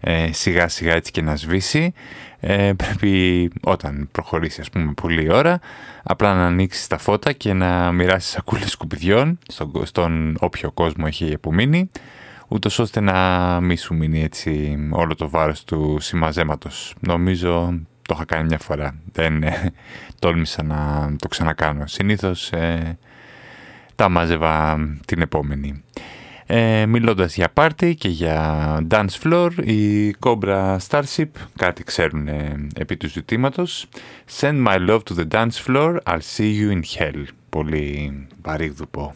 S11: ε, σιγά σιγά έτσι και να σβήσει. Ε, πρέπει όταν προχωρήσει ας πούμε πολλή ώρα απλά να ανοίξεις τα φώτα και να μοιράσεις σακούλες σκουπιδιών στον, στον όποιο κόσμο έχει απομείνει ούτως ώστε να μη σου μείνει έτσι όλο το βάρος του συμμαζέματος. Νομίζω το είχα κάνει μια φορά, δεν ε, τόλμησα να το ξανακάνω. Συνήθως ε, τα μάζευα την επόμενη. Ε, μιλώντας για πάρτι και για dance floor, η Cobra Starship, κάτι ξέρουν επί του ζητήματος. Send my love to the dance floor, I'll see you in hell. Πολύ βαρύγδουπο.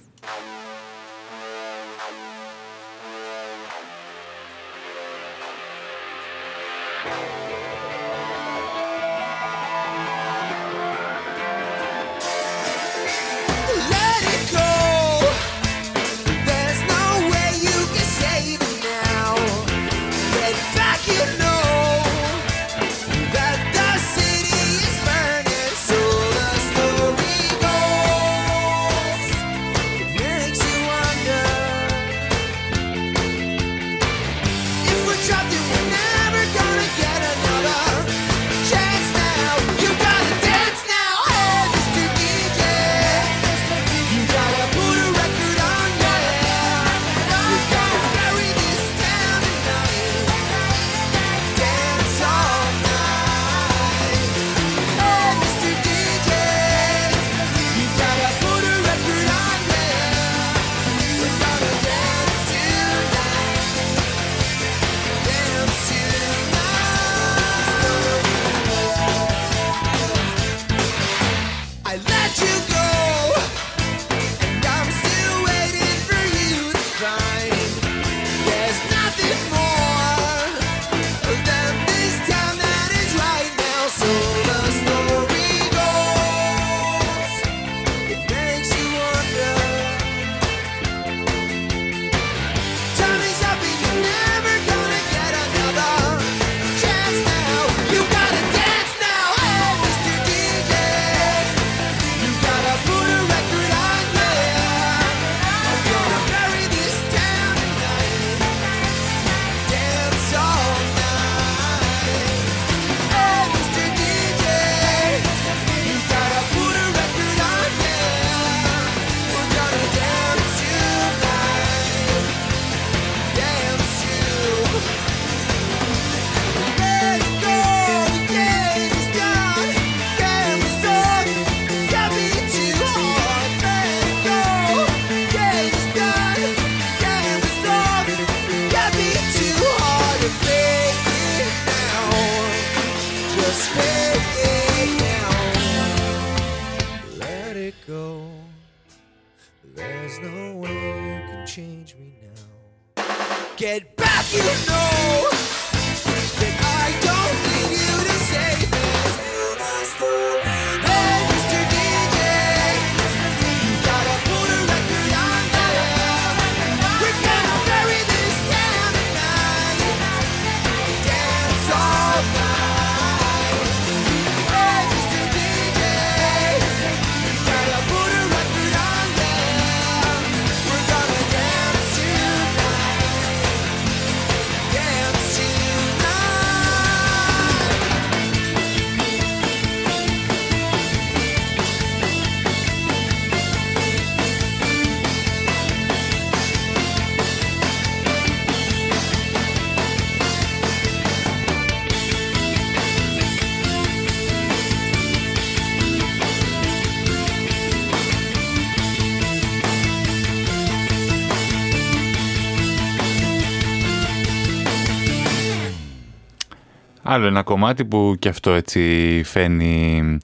S12: Άλλο ένα κομμάτι που και αυτό έτσι φαίνει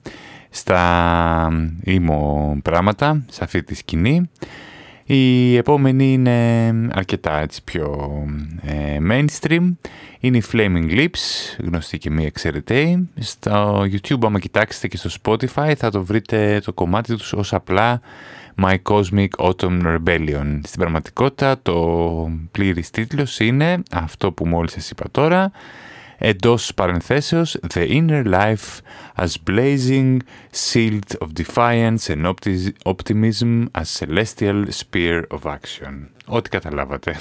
S12: στα ήμο πράγματα, σε αυτή τη σκηνή. Η επόμενη είναι αρκετά έτσι πιο ε, mainstream. Είναι η Flaming Lips, γνωστή και μη εξαιρετή. Στο YouTube άμα κοιτάξετε και στο Spotify θα το βρείτε το κομμάτι τους ως απλά My Cosmic Autumn Rebellion. Στην πραγματικότητα το πλήρης τίτλος είναι αυτό που μόλις σας είπα τώρα εντός παρενθέσεως The Inner Life as Blazing Shield of Defiance and opti- Optimism as Celestial Spear of Action. Ό,τι καταλάβατε.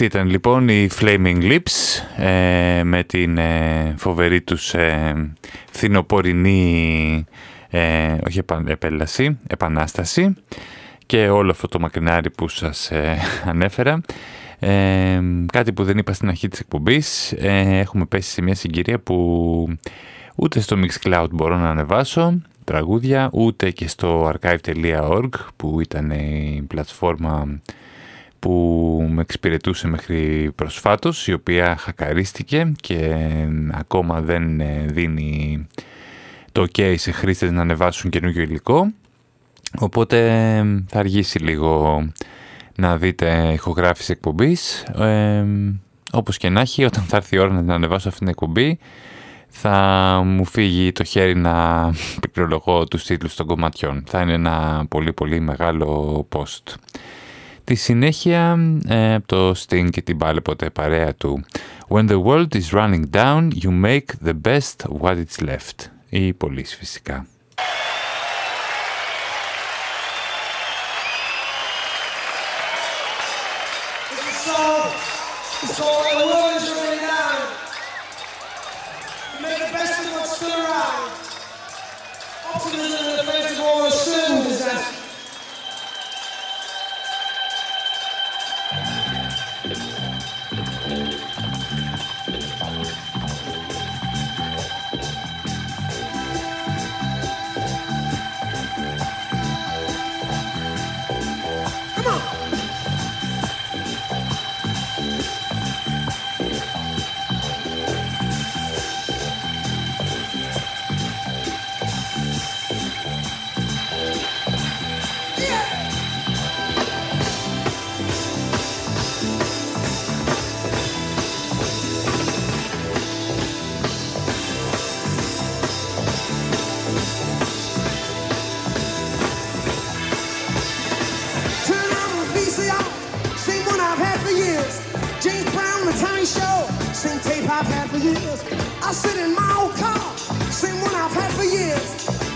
S1: Αυτή ήταν λοιπόν η Flaming Lips ε, με την ε, φοβερή τους ε, φθινοπορεινή ε, όχι επέλαση, επανάσταση και όλο αυτό το μακρινάρι που σας ε, ανέφερα. Ε, κάτι που δεν είπα στην αρχή της εκπομπής, έχουμε πέσει σε μια συγκυρία που ούτε στο Mixcloud μπορώ να ανεβάσω τραγούδια, ούτε και στο archive.org που ήταν η πλατφόρμα που με εξυπηρετούσε μέχρι προσφάτως, η οποία χακαρίστηκε και ακόμα δεν ε, δίνει το ok σε χρήστες να ανεβάσουν καινούργιο υλικό. Οπότε θα αργήσει λίγο να δείτε ηχογράφηση εκπομπής. Ε, όπως και να έχει, όταν θα έρθει η ώρα να την ανεβάσω αυτήν την εκπομπή, θα μου φύγει το χέρι να πληκτρολογώ τους τίτλους των κομματιών. Θα είναι ένα πολύ πολύ μεγάλο post. Τη συνέχεια ε, από το Sting και την πάλι ποτέ παρέα του When the world is running down, you make the best of what it's left. Η Police φυσικά.
S13: Optimism I sit in my old car, same one I've had for years.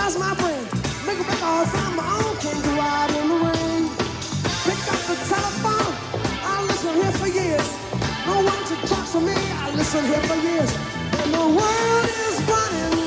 S13: that's my brain. Make a records on my own, Can't go out in the rain. Pick up the telephone, I listen here for years. No one to talk to me, I listen here for years. And
S14: the
S10: world is running.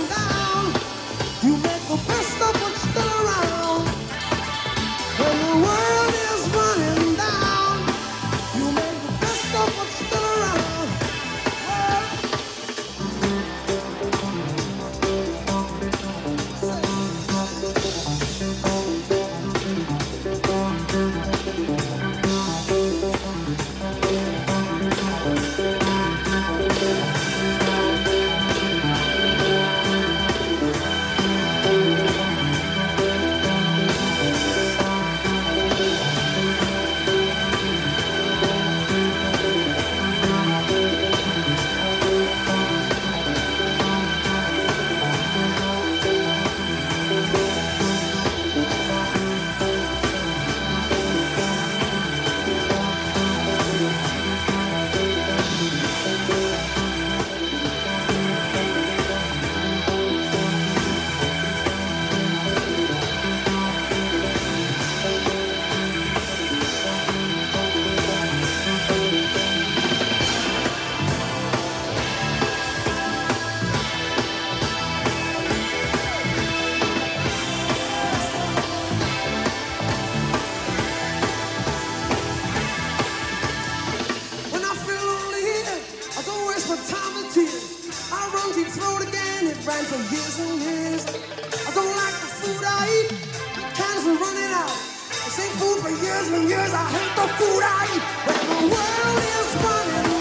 S10: for years and years I hate
S14: the food I eat. but the world is running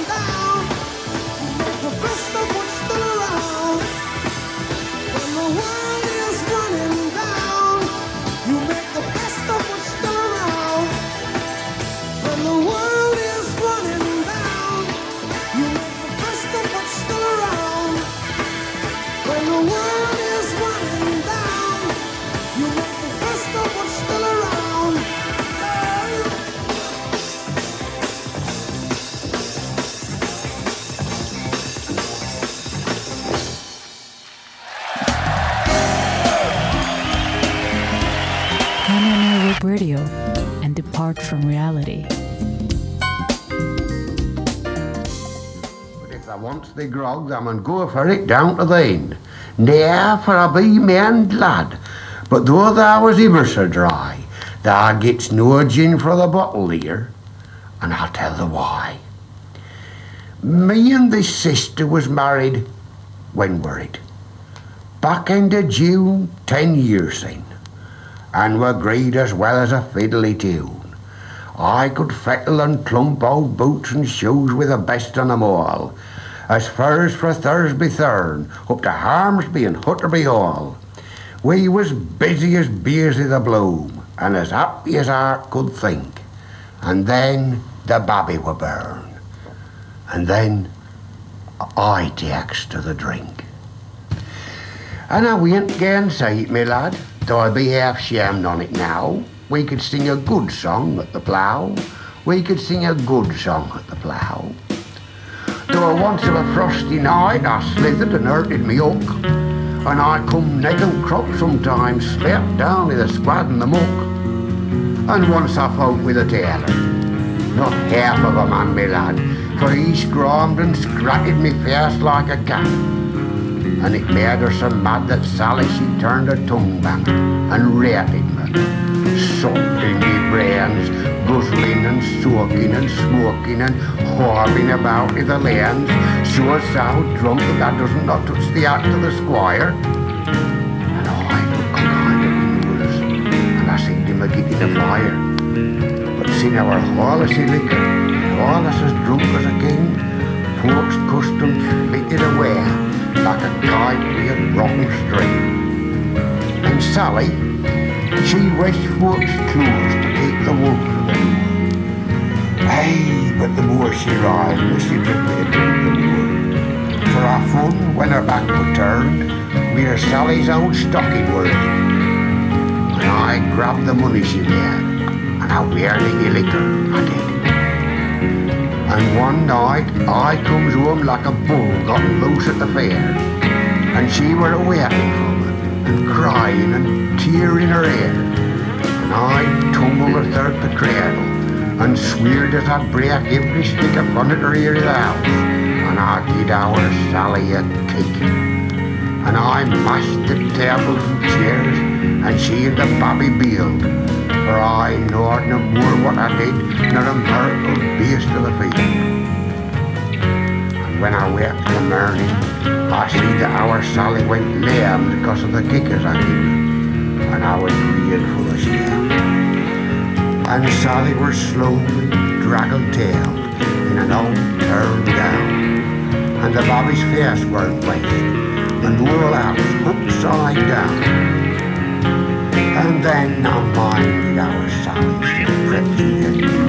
S14: the grog, I mun go for it down to the inn. Ne'er for a be man lad, but though thou was ever so dry, thou gets no gin for the bottle here, and I'll tell the why. Me and this sister was married when were it? Back into June ten years in, and were agreed as well as a fiddly tune. I could fettle and clump old boots and shoes with the best on 'em all, as far as for Thursby Thurn, up to Harmsby and Hutterby Hall. We was busy as beers i' the bloom, and as happy as heart could think. And then the babby were born, and then I takes to the drink. And I went gainsay it, me lad, though I be half shamed on it now. We could sing a good song at the plough. We could sing a good song at the plough. Though once of a frosty night I slithered and hurted me hook, and I come neck and crop sometimes, slept down with the squad and the muck. And once I fought with a tailor, not half of a man, me lad, for he scrawmed and scratted me face like a cat. And it made her so mad that Sally she turned her tongue back and rated me, me brains, guzzling and soaking and smoking and whoring about in the lanes, so so drunk but that doesn't not touch the act of the squire. And I look kind of inwards, and I seen him a getting the fire. But see our Wallace liquor, Wallace as drunk as a king, folks custom flitted away like a kite with a rotten string. And Sally, she washed folks' clothes to keep the wolf from door. Hey, but the more she ride, the prepared the more. For our fun, when her back was turned, we were Sally's old stocking worthy. And I grabbed the money she made, and I wear the liquor, I did. And one night I comes home like a bull got loose at the fair. And she were waiting for me, and crying and tearing third the cradle, and sweared that I'd break every stick of furniture in the house. And I did our Sally a cake. And I mashed the tables and chairs, and she and the babby bailed. For I knowed no more what I did nor a myrtle beast of the field. And when I wake in the morning, I see that our Sally went lame because of the kickers I gave her. And I was real full of shame. And Sally was slowly draggled tailed in an old turn down. And the Bobby's face weren't wasted, and whole house upside down. And then I minded our Sally still pretty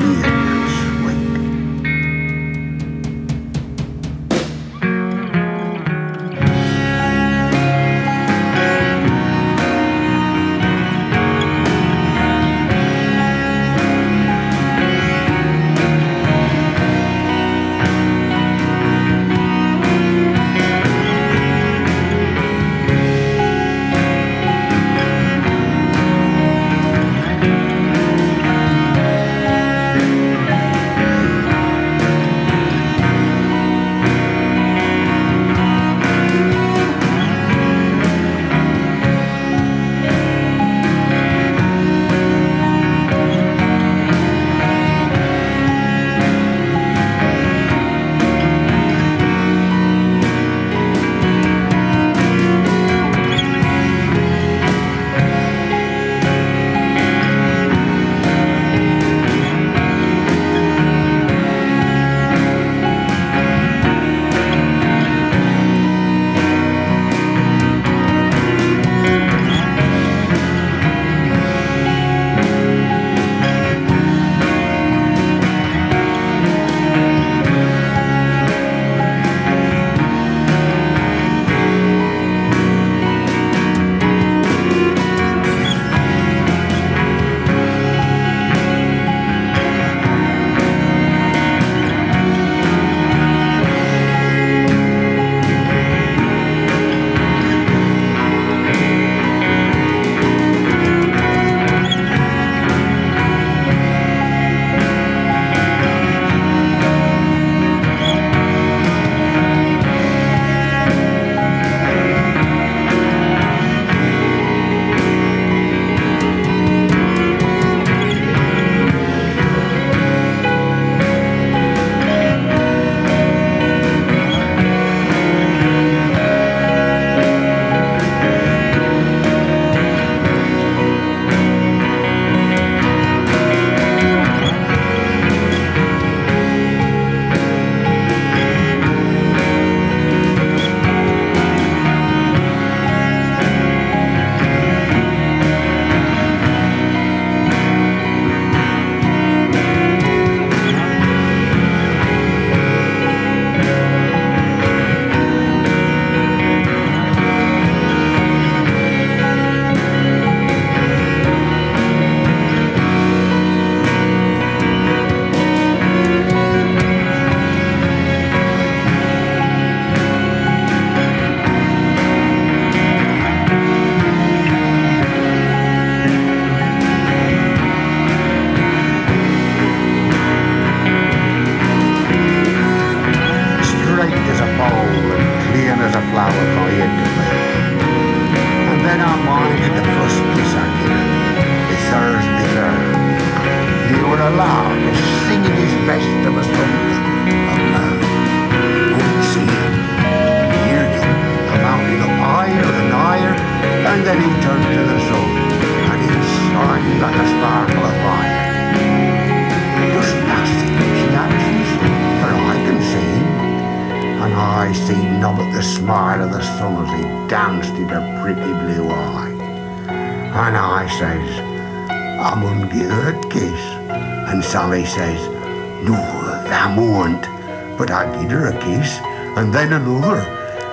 S14: and then another.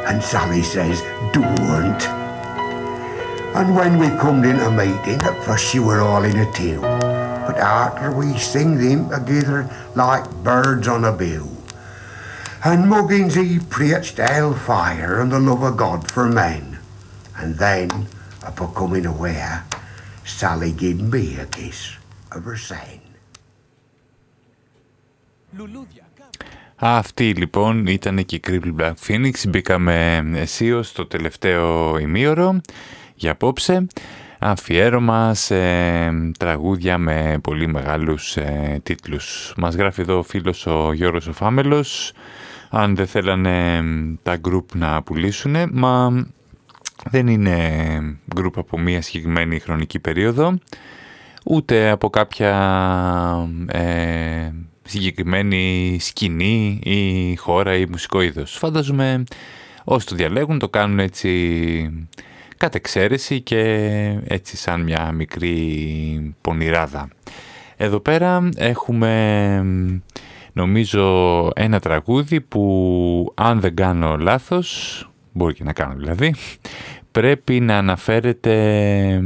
S14: And Sally says, Don't. And when we come into meeting, at first she were all in a tune. But after we sing them together like birds on a bill. And Muggins he preached hellfire and the love of God for men. And then, upon coming aware, Sally gave me a kiss of her saying.
S1: Αυτή λοιπόν ήταν και η Cripple Black Phoenix. Μπήκαμε αισίως στο τελευταίο ημίωρο για απόψε. Αφιέρωμα σε τραγούδια με πολύ μεγάλους ε, τίτλους. Μας γράφει εδώ ο φίλος ο Γιώργος ο Φάμελος. Αν δεν θέλανε τα group να πουλήσουν, μα δεν είναι group από μία συγκεκριμένη χρονική περίοδο, ούτε από κάποια ε, συγκεκριμένη σκηνή ή χώρα ή μουσικό είδος. Φαντάζομαι όσοι το διαλέγουν το κάνουν έτσι κατ' εξαίρεση και έτσι σαν μια μικρή πονηράδα. Εδώ πέρα έχουμε νομίζω ένα τραγούδι που αν δεν κάνω λάθος, μπορεί και να κάνω δηλαδή, πρέπει να αναφέρεται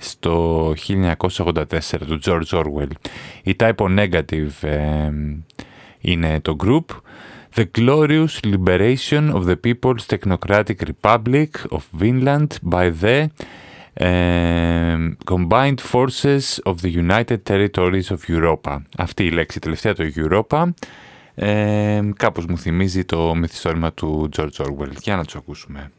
S1: στο 1984 του George Orwell. Η Typo Negative ε, είναι το group. The Glorious Liberation of the People's Technocratic Republic of Vinland by the Combined Forces of the United Territories of Europa. Αυτή η λέξη τελευταία το Europa ε, κάπως μου θυμίζει το μυθιστόρημα του George Orwell. Για να το ακούσουμε.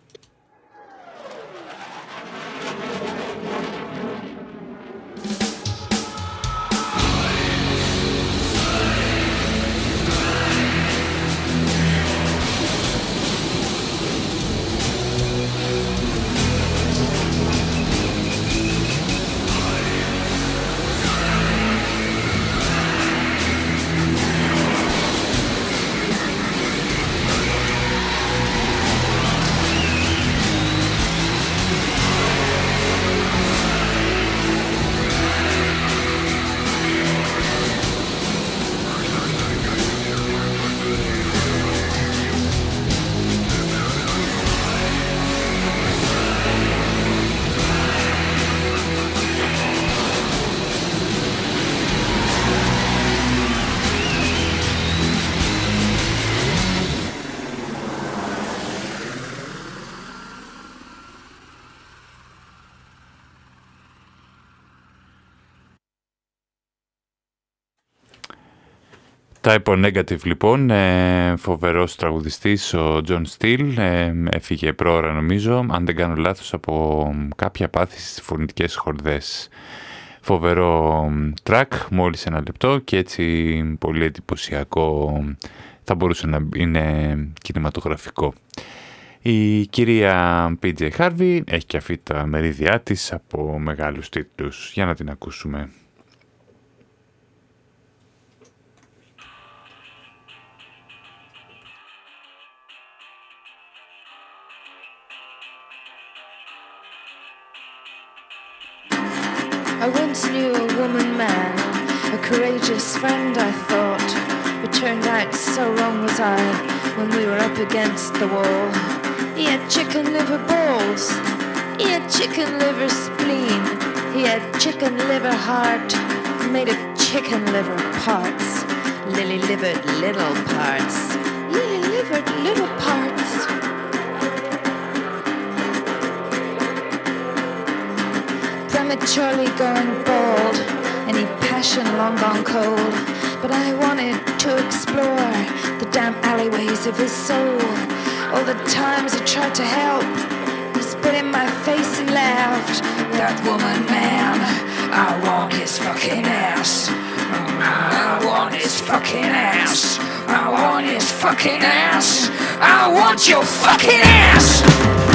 S1: Typo Negative λοιπόν, ε, φοβερός τραγουδιστής ο John Steele, ε, έφυγε πρόωρα νομίζω, αν δεν κάνω λάθος από κάποια πάθη στις φωνητικές χορδές. Φοβερό track, μόλις ένα λεπτό και έτσι πολύ εντυπωσιακό θα μπορούσε να είναι κινηματογραφικό. Η κυρία PJ Harvey έχει και αυτή τα μερίδια της από μεγάλους τίτλους. Για να την ακούσουμε.
S15: Friend, I thought, but turned out so wrong was I when we were up against the wall. He had chicken liver balls, he had chicken liver spleen, he had chicken liver heart. Made of chicken liver parts, lily livered little parts, lily livered little parts. prematurely going bald, any passion long gone cold. But I wanted to explore the damp alleyways of his soul. All the times I tried to help, he spit in my face and laughed. That woman, man, I want his fucking ass. I want his fucking ass. I want his fucking ass. I want your fucking ass.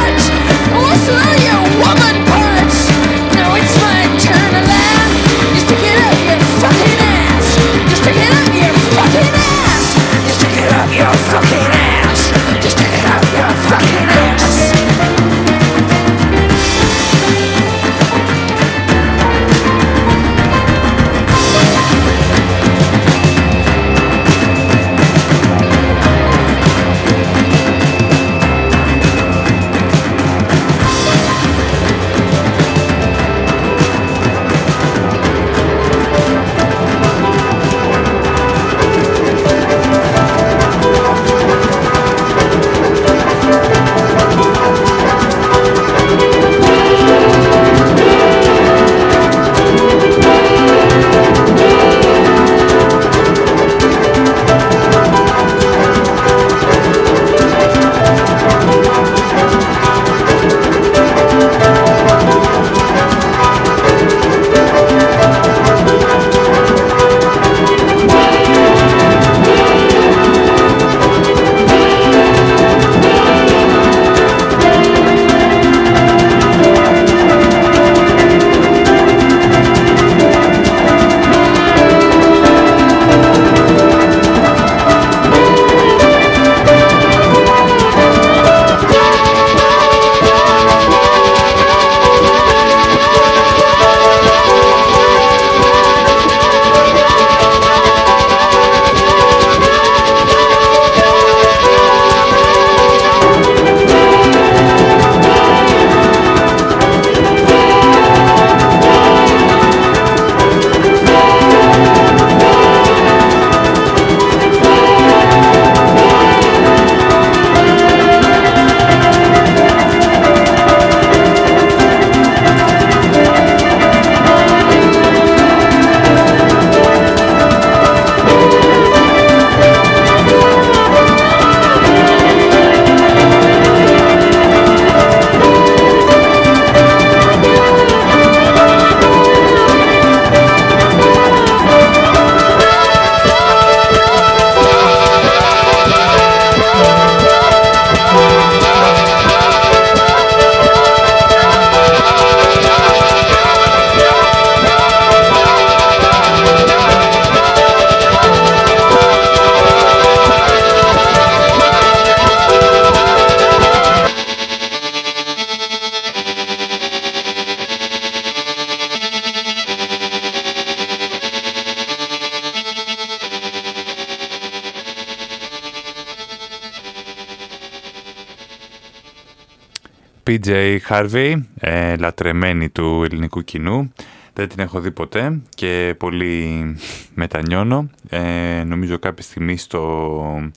S1: PJ Harvey, ε, λατρεμένη του ελληνικού κοινού. Δεν την έχω δει ποτέ και πολύ μετανιώνω. Ε, νομίζω κάποια στιγμή στο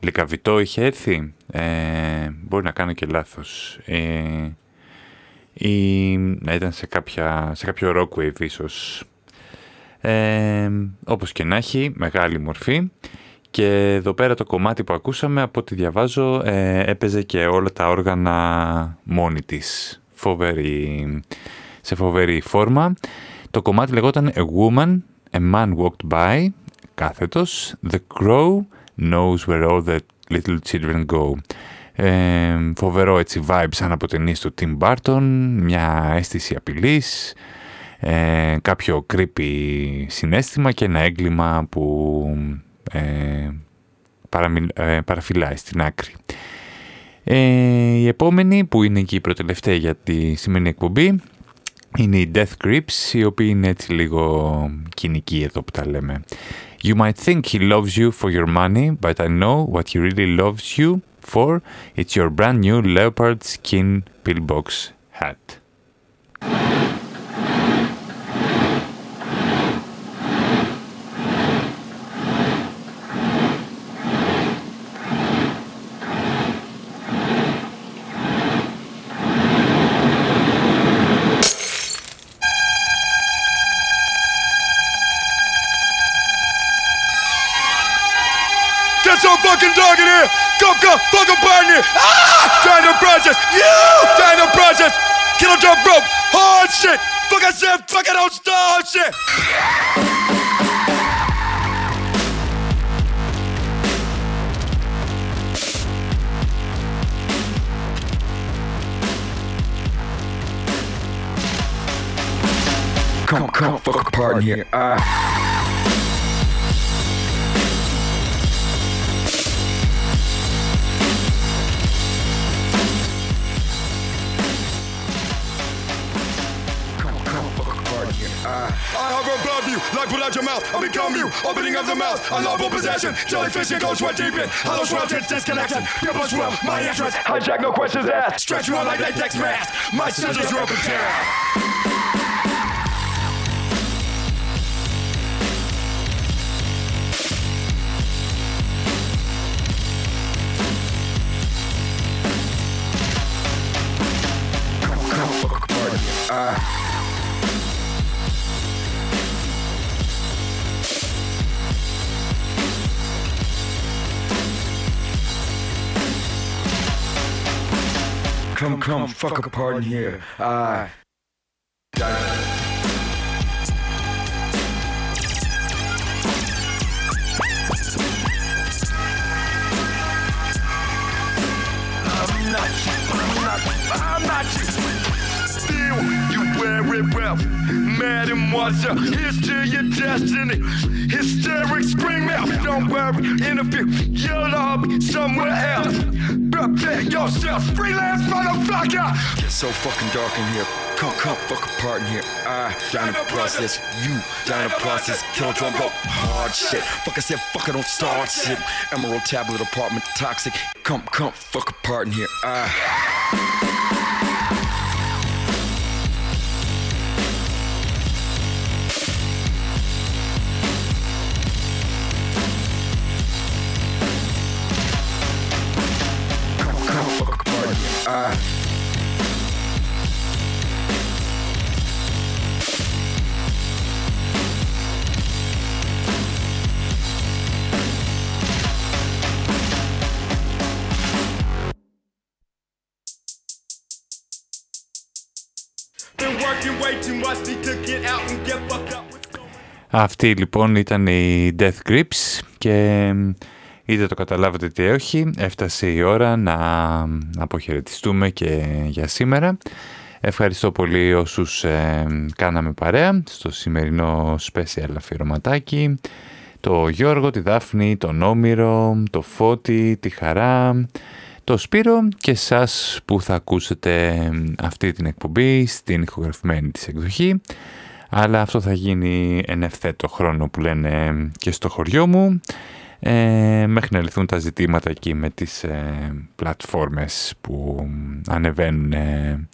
S1: Λικαβιτό είχε έρθει. Ε, μπορεί να κάνω και λάθος. Ε, ή να ήταν σε, κάποια, σε κάποιο rockwave ίσως. Ε, όπως και να έχει, μεγάλη μορφή. Και εδώ πέρα το κομμάτι που ακούσαμε, από ό,τι διαβάζω, ε, έπαιζε και όλα τα όργανα μόνη της. Φοβερή, σε φοβερή φόρμα. Το κομμάτι λεγόταν A Woman, A Man Walked By, κάθετος, The Crow Knows Where All The Little Children Go. Ε, φοβερό έτσι vibe σαν από ταινίες του Tim Burton, μια αίσθηση απειλής, ε, κάποιο creepy συνέστημα και ένα έγκλημα που ε, ε, παραφυλάει στην άκρη. Ε, η επόμενη που είναι και η προτελευταία για τη σημερινή εκπομπή είναι η Death Grips, η οποία είναι έτσι λίγο κοινική εδώ που τα λέμε. You might think he loves you for your money, but I know what he really loves you for. It's your brand new leopard skin pillbox hat.
S7: Fucking dog in here. Come, come, fucking it. Ah! Trying to. You! Trying to process. Killer jump rope. Hard shit. Fuck I said, fuck it, don't start shit.
S16: Come, come, fuck apart in here. Ah.
S7: You, like pull out your mouth. I become you, opening of the mouth. Unlawful possession, jellyfish and goes sweat deep in. Hollow swelters, disconnection. Your blood swell, my entrance. Hijack, no questions asked. Stretch you out like latex mask. My scissors rope and tear.
S16: Come, fuck apart in here. Ah.
S7: I'm not you. I'm not. I'm not you. Still, you wear it well. Madam, what's up? Here's to your destiny. Hysteric scream out. Don't worry, interview. You'll all be somewhere else. Prepare yourself, freelance motherfucker.
S16: It's so fucking dark in here. Come, come, fuck apart in here. I down to process. You down to process. Kill drum. Hard shit. Fuck I said, fuck I don't start shit. Emerald tablet apartment toxic. Come, come, fuck apart in here. I.
S7: up.
S1: Αυτή λοιπόν ήταν η Death Grips και είτε το καταλάβετε τι όχι, έφτασε η ώρα να αποχαιρετιστούμε και για σήμερα. Ευχαριστώ πολύ όσους ε, κάναμε παρέα στο σημερινό special αφιερωματάκι. Το Γιώργο, τη Δάφνη, τον Όμηρο, το Φώτη, τη Χαρά, το Σπύρο και σας που θα ακούσετε αυτή την εκπομπή στην ηχογραφημένη της εκδοχή. Αλλά αυτό θα γίνει εν ευθέτω χρόνο που λένε και στο χωριό μου. Ε, μέχρι να λυθούν τα ζητήματα εκεί με τις ε, πλατφόρμες που ανεβαίνουν ε,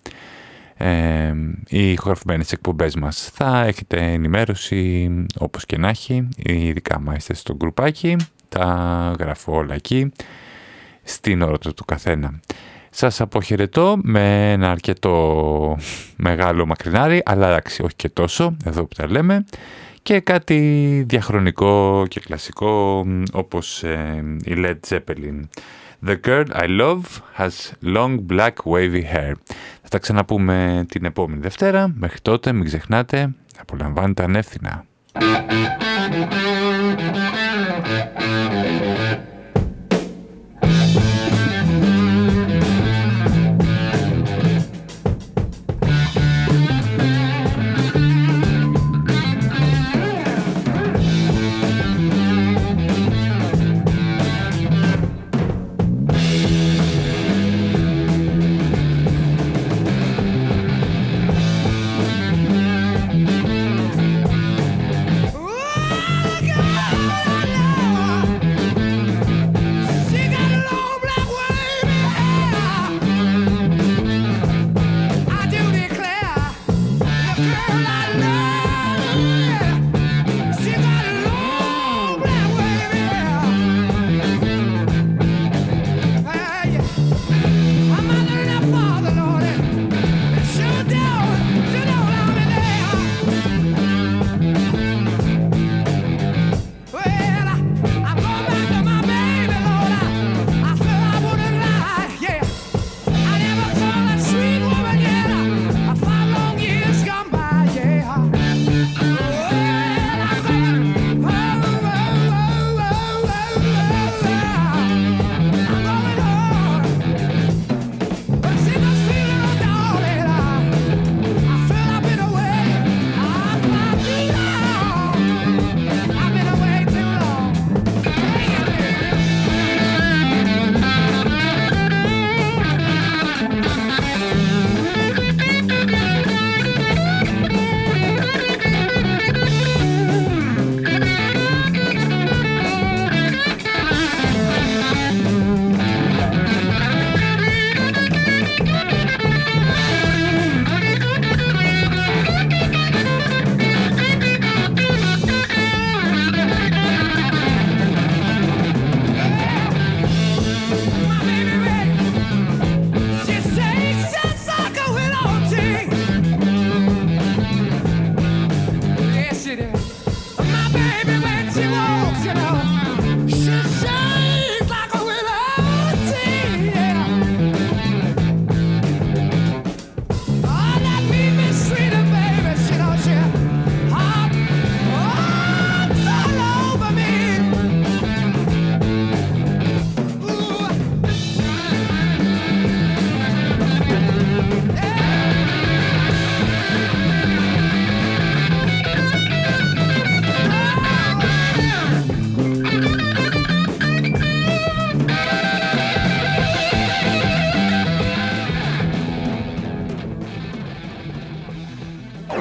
S1: ε, οι ηχογραφημένες εκπομπές μας. Θα έχετε ενημέρωση όπως και να έχει, ειδικά μα είστε στο γκρουπάκι, τα γραφώ όλα εκεί, στην ώρα του καθένα. Σας αποχαιρετώ με ένα αρκετό μεγάλο μακρινάρι, αλλά εντάξει, όχι και τόσο, εδώ που τα λέμε, και κάτι διαχρονικό και κλασικό όπως ε, η Led Zeppelin. The girl I love has long black wavy hair. Θα τα ξαναπούμε την επόμενη Δευτέρα. Μέχρι τότε μην ξεχνάτε, απολαμβάνετε ανεύθυνα.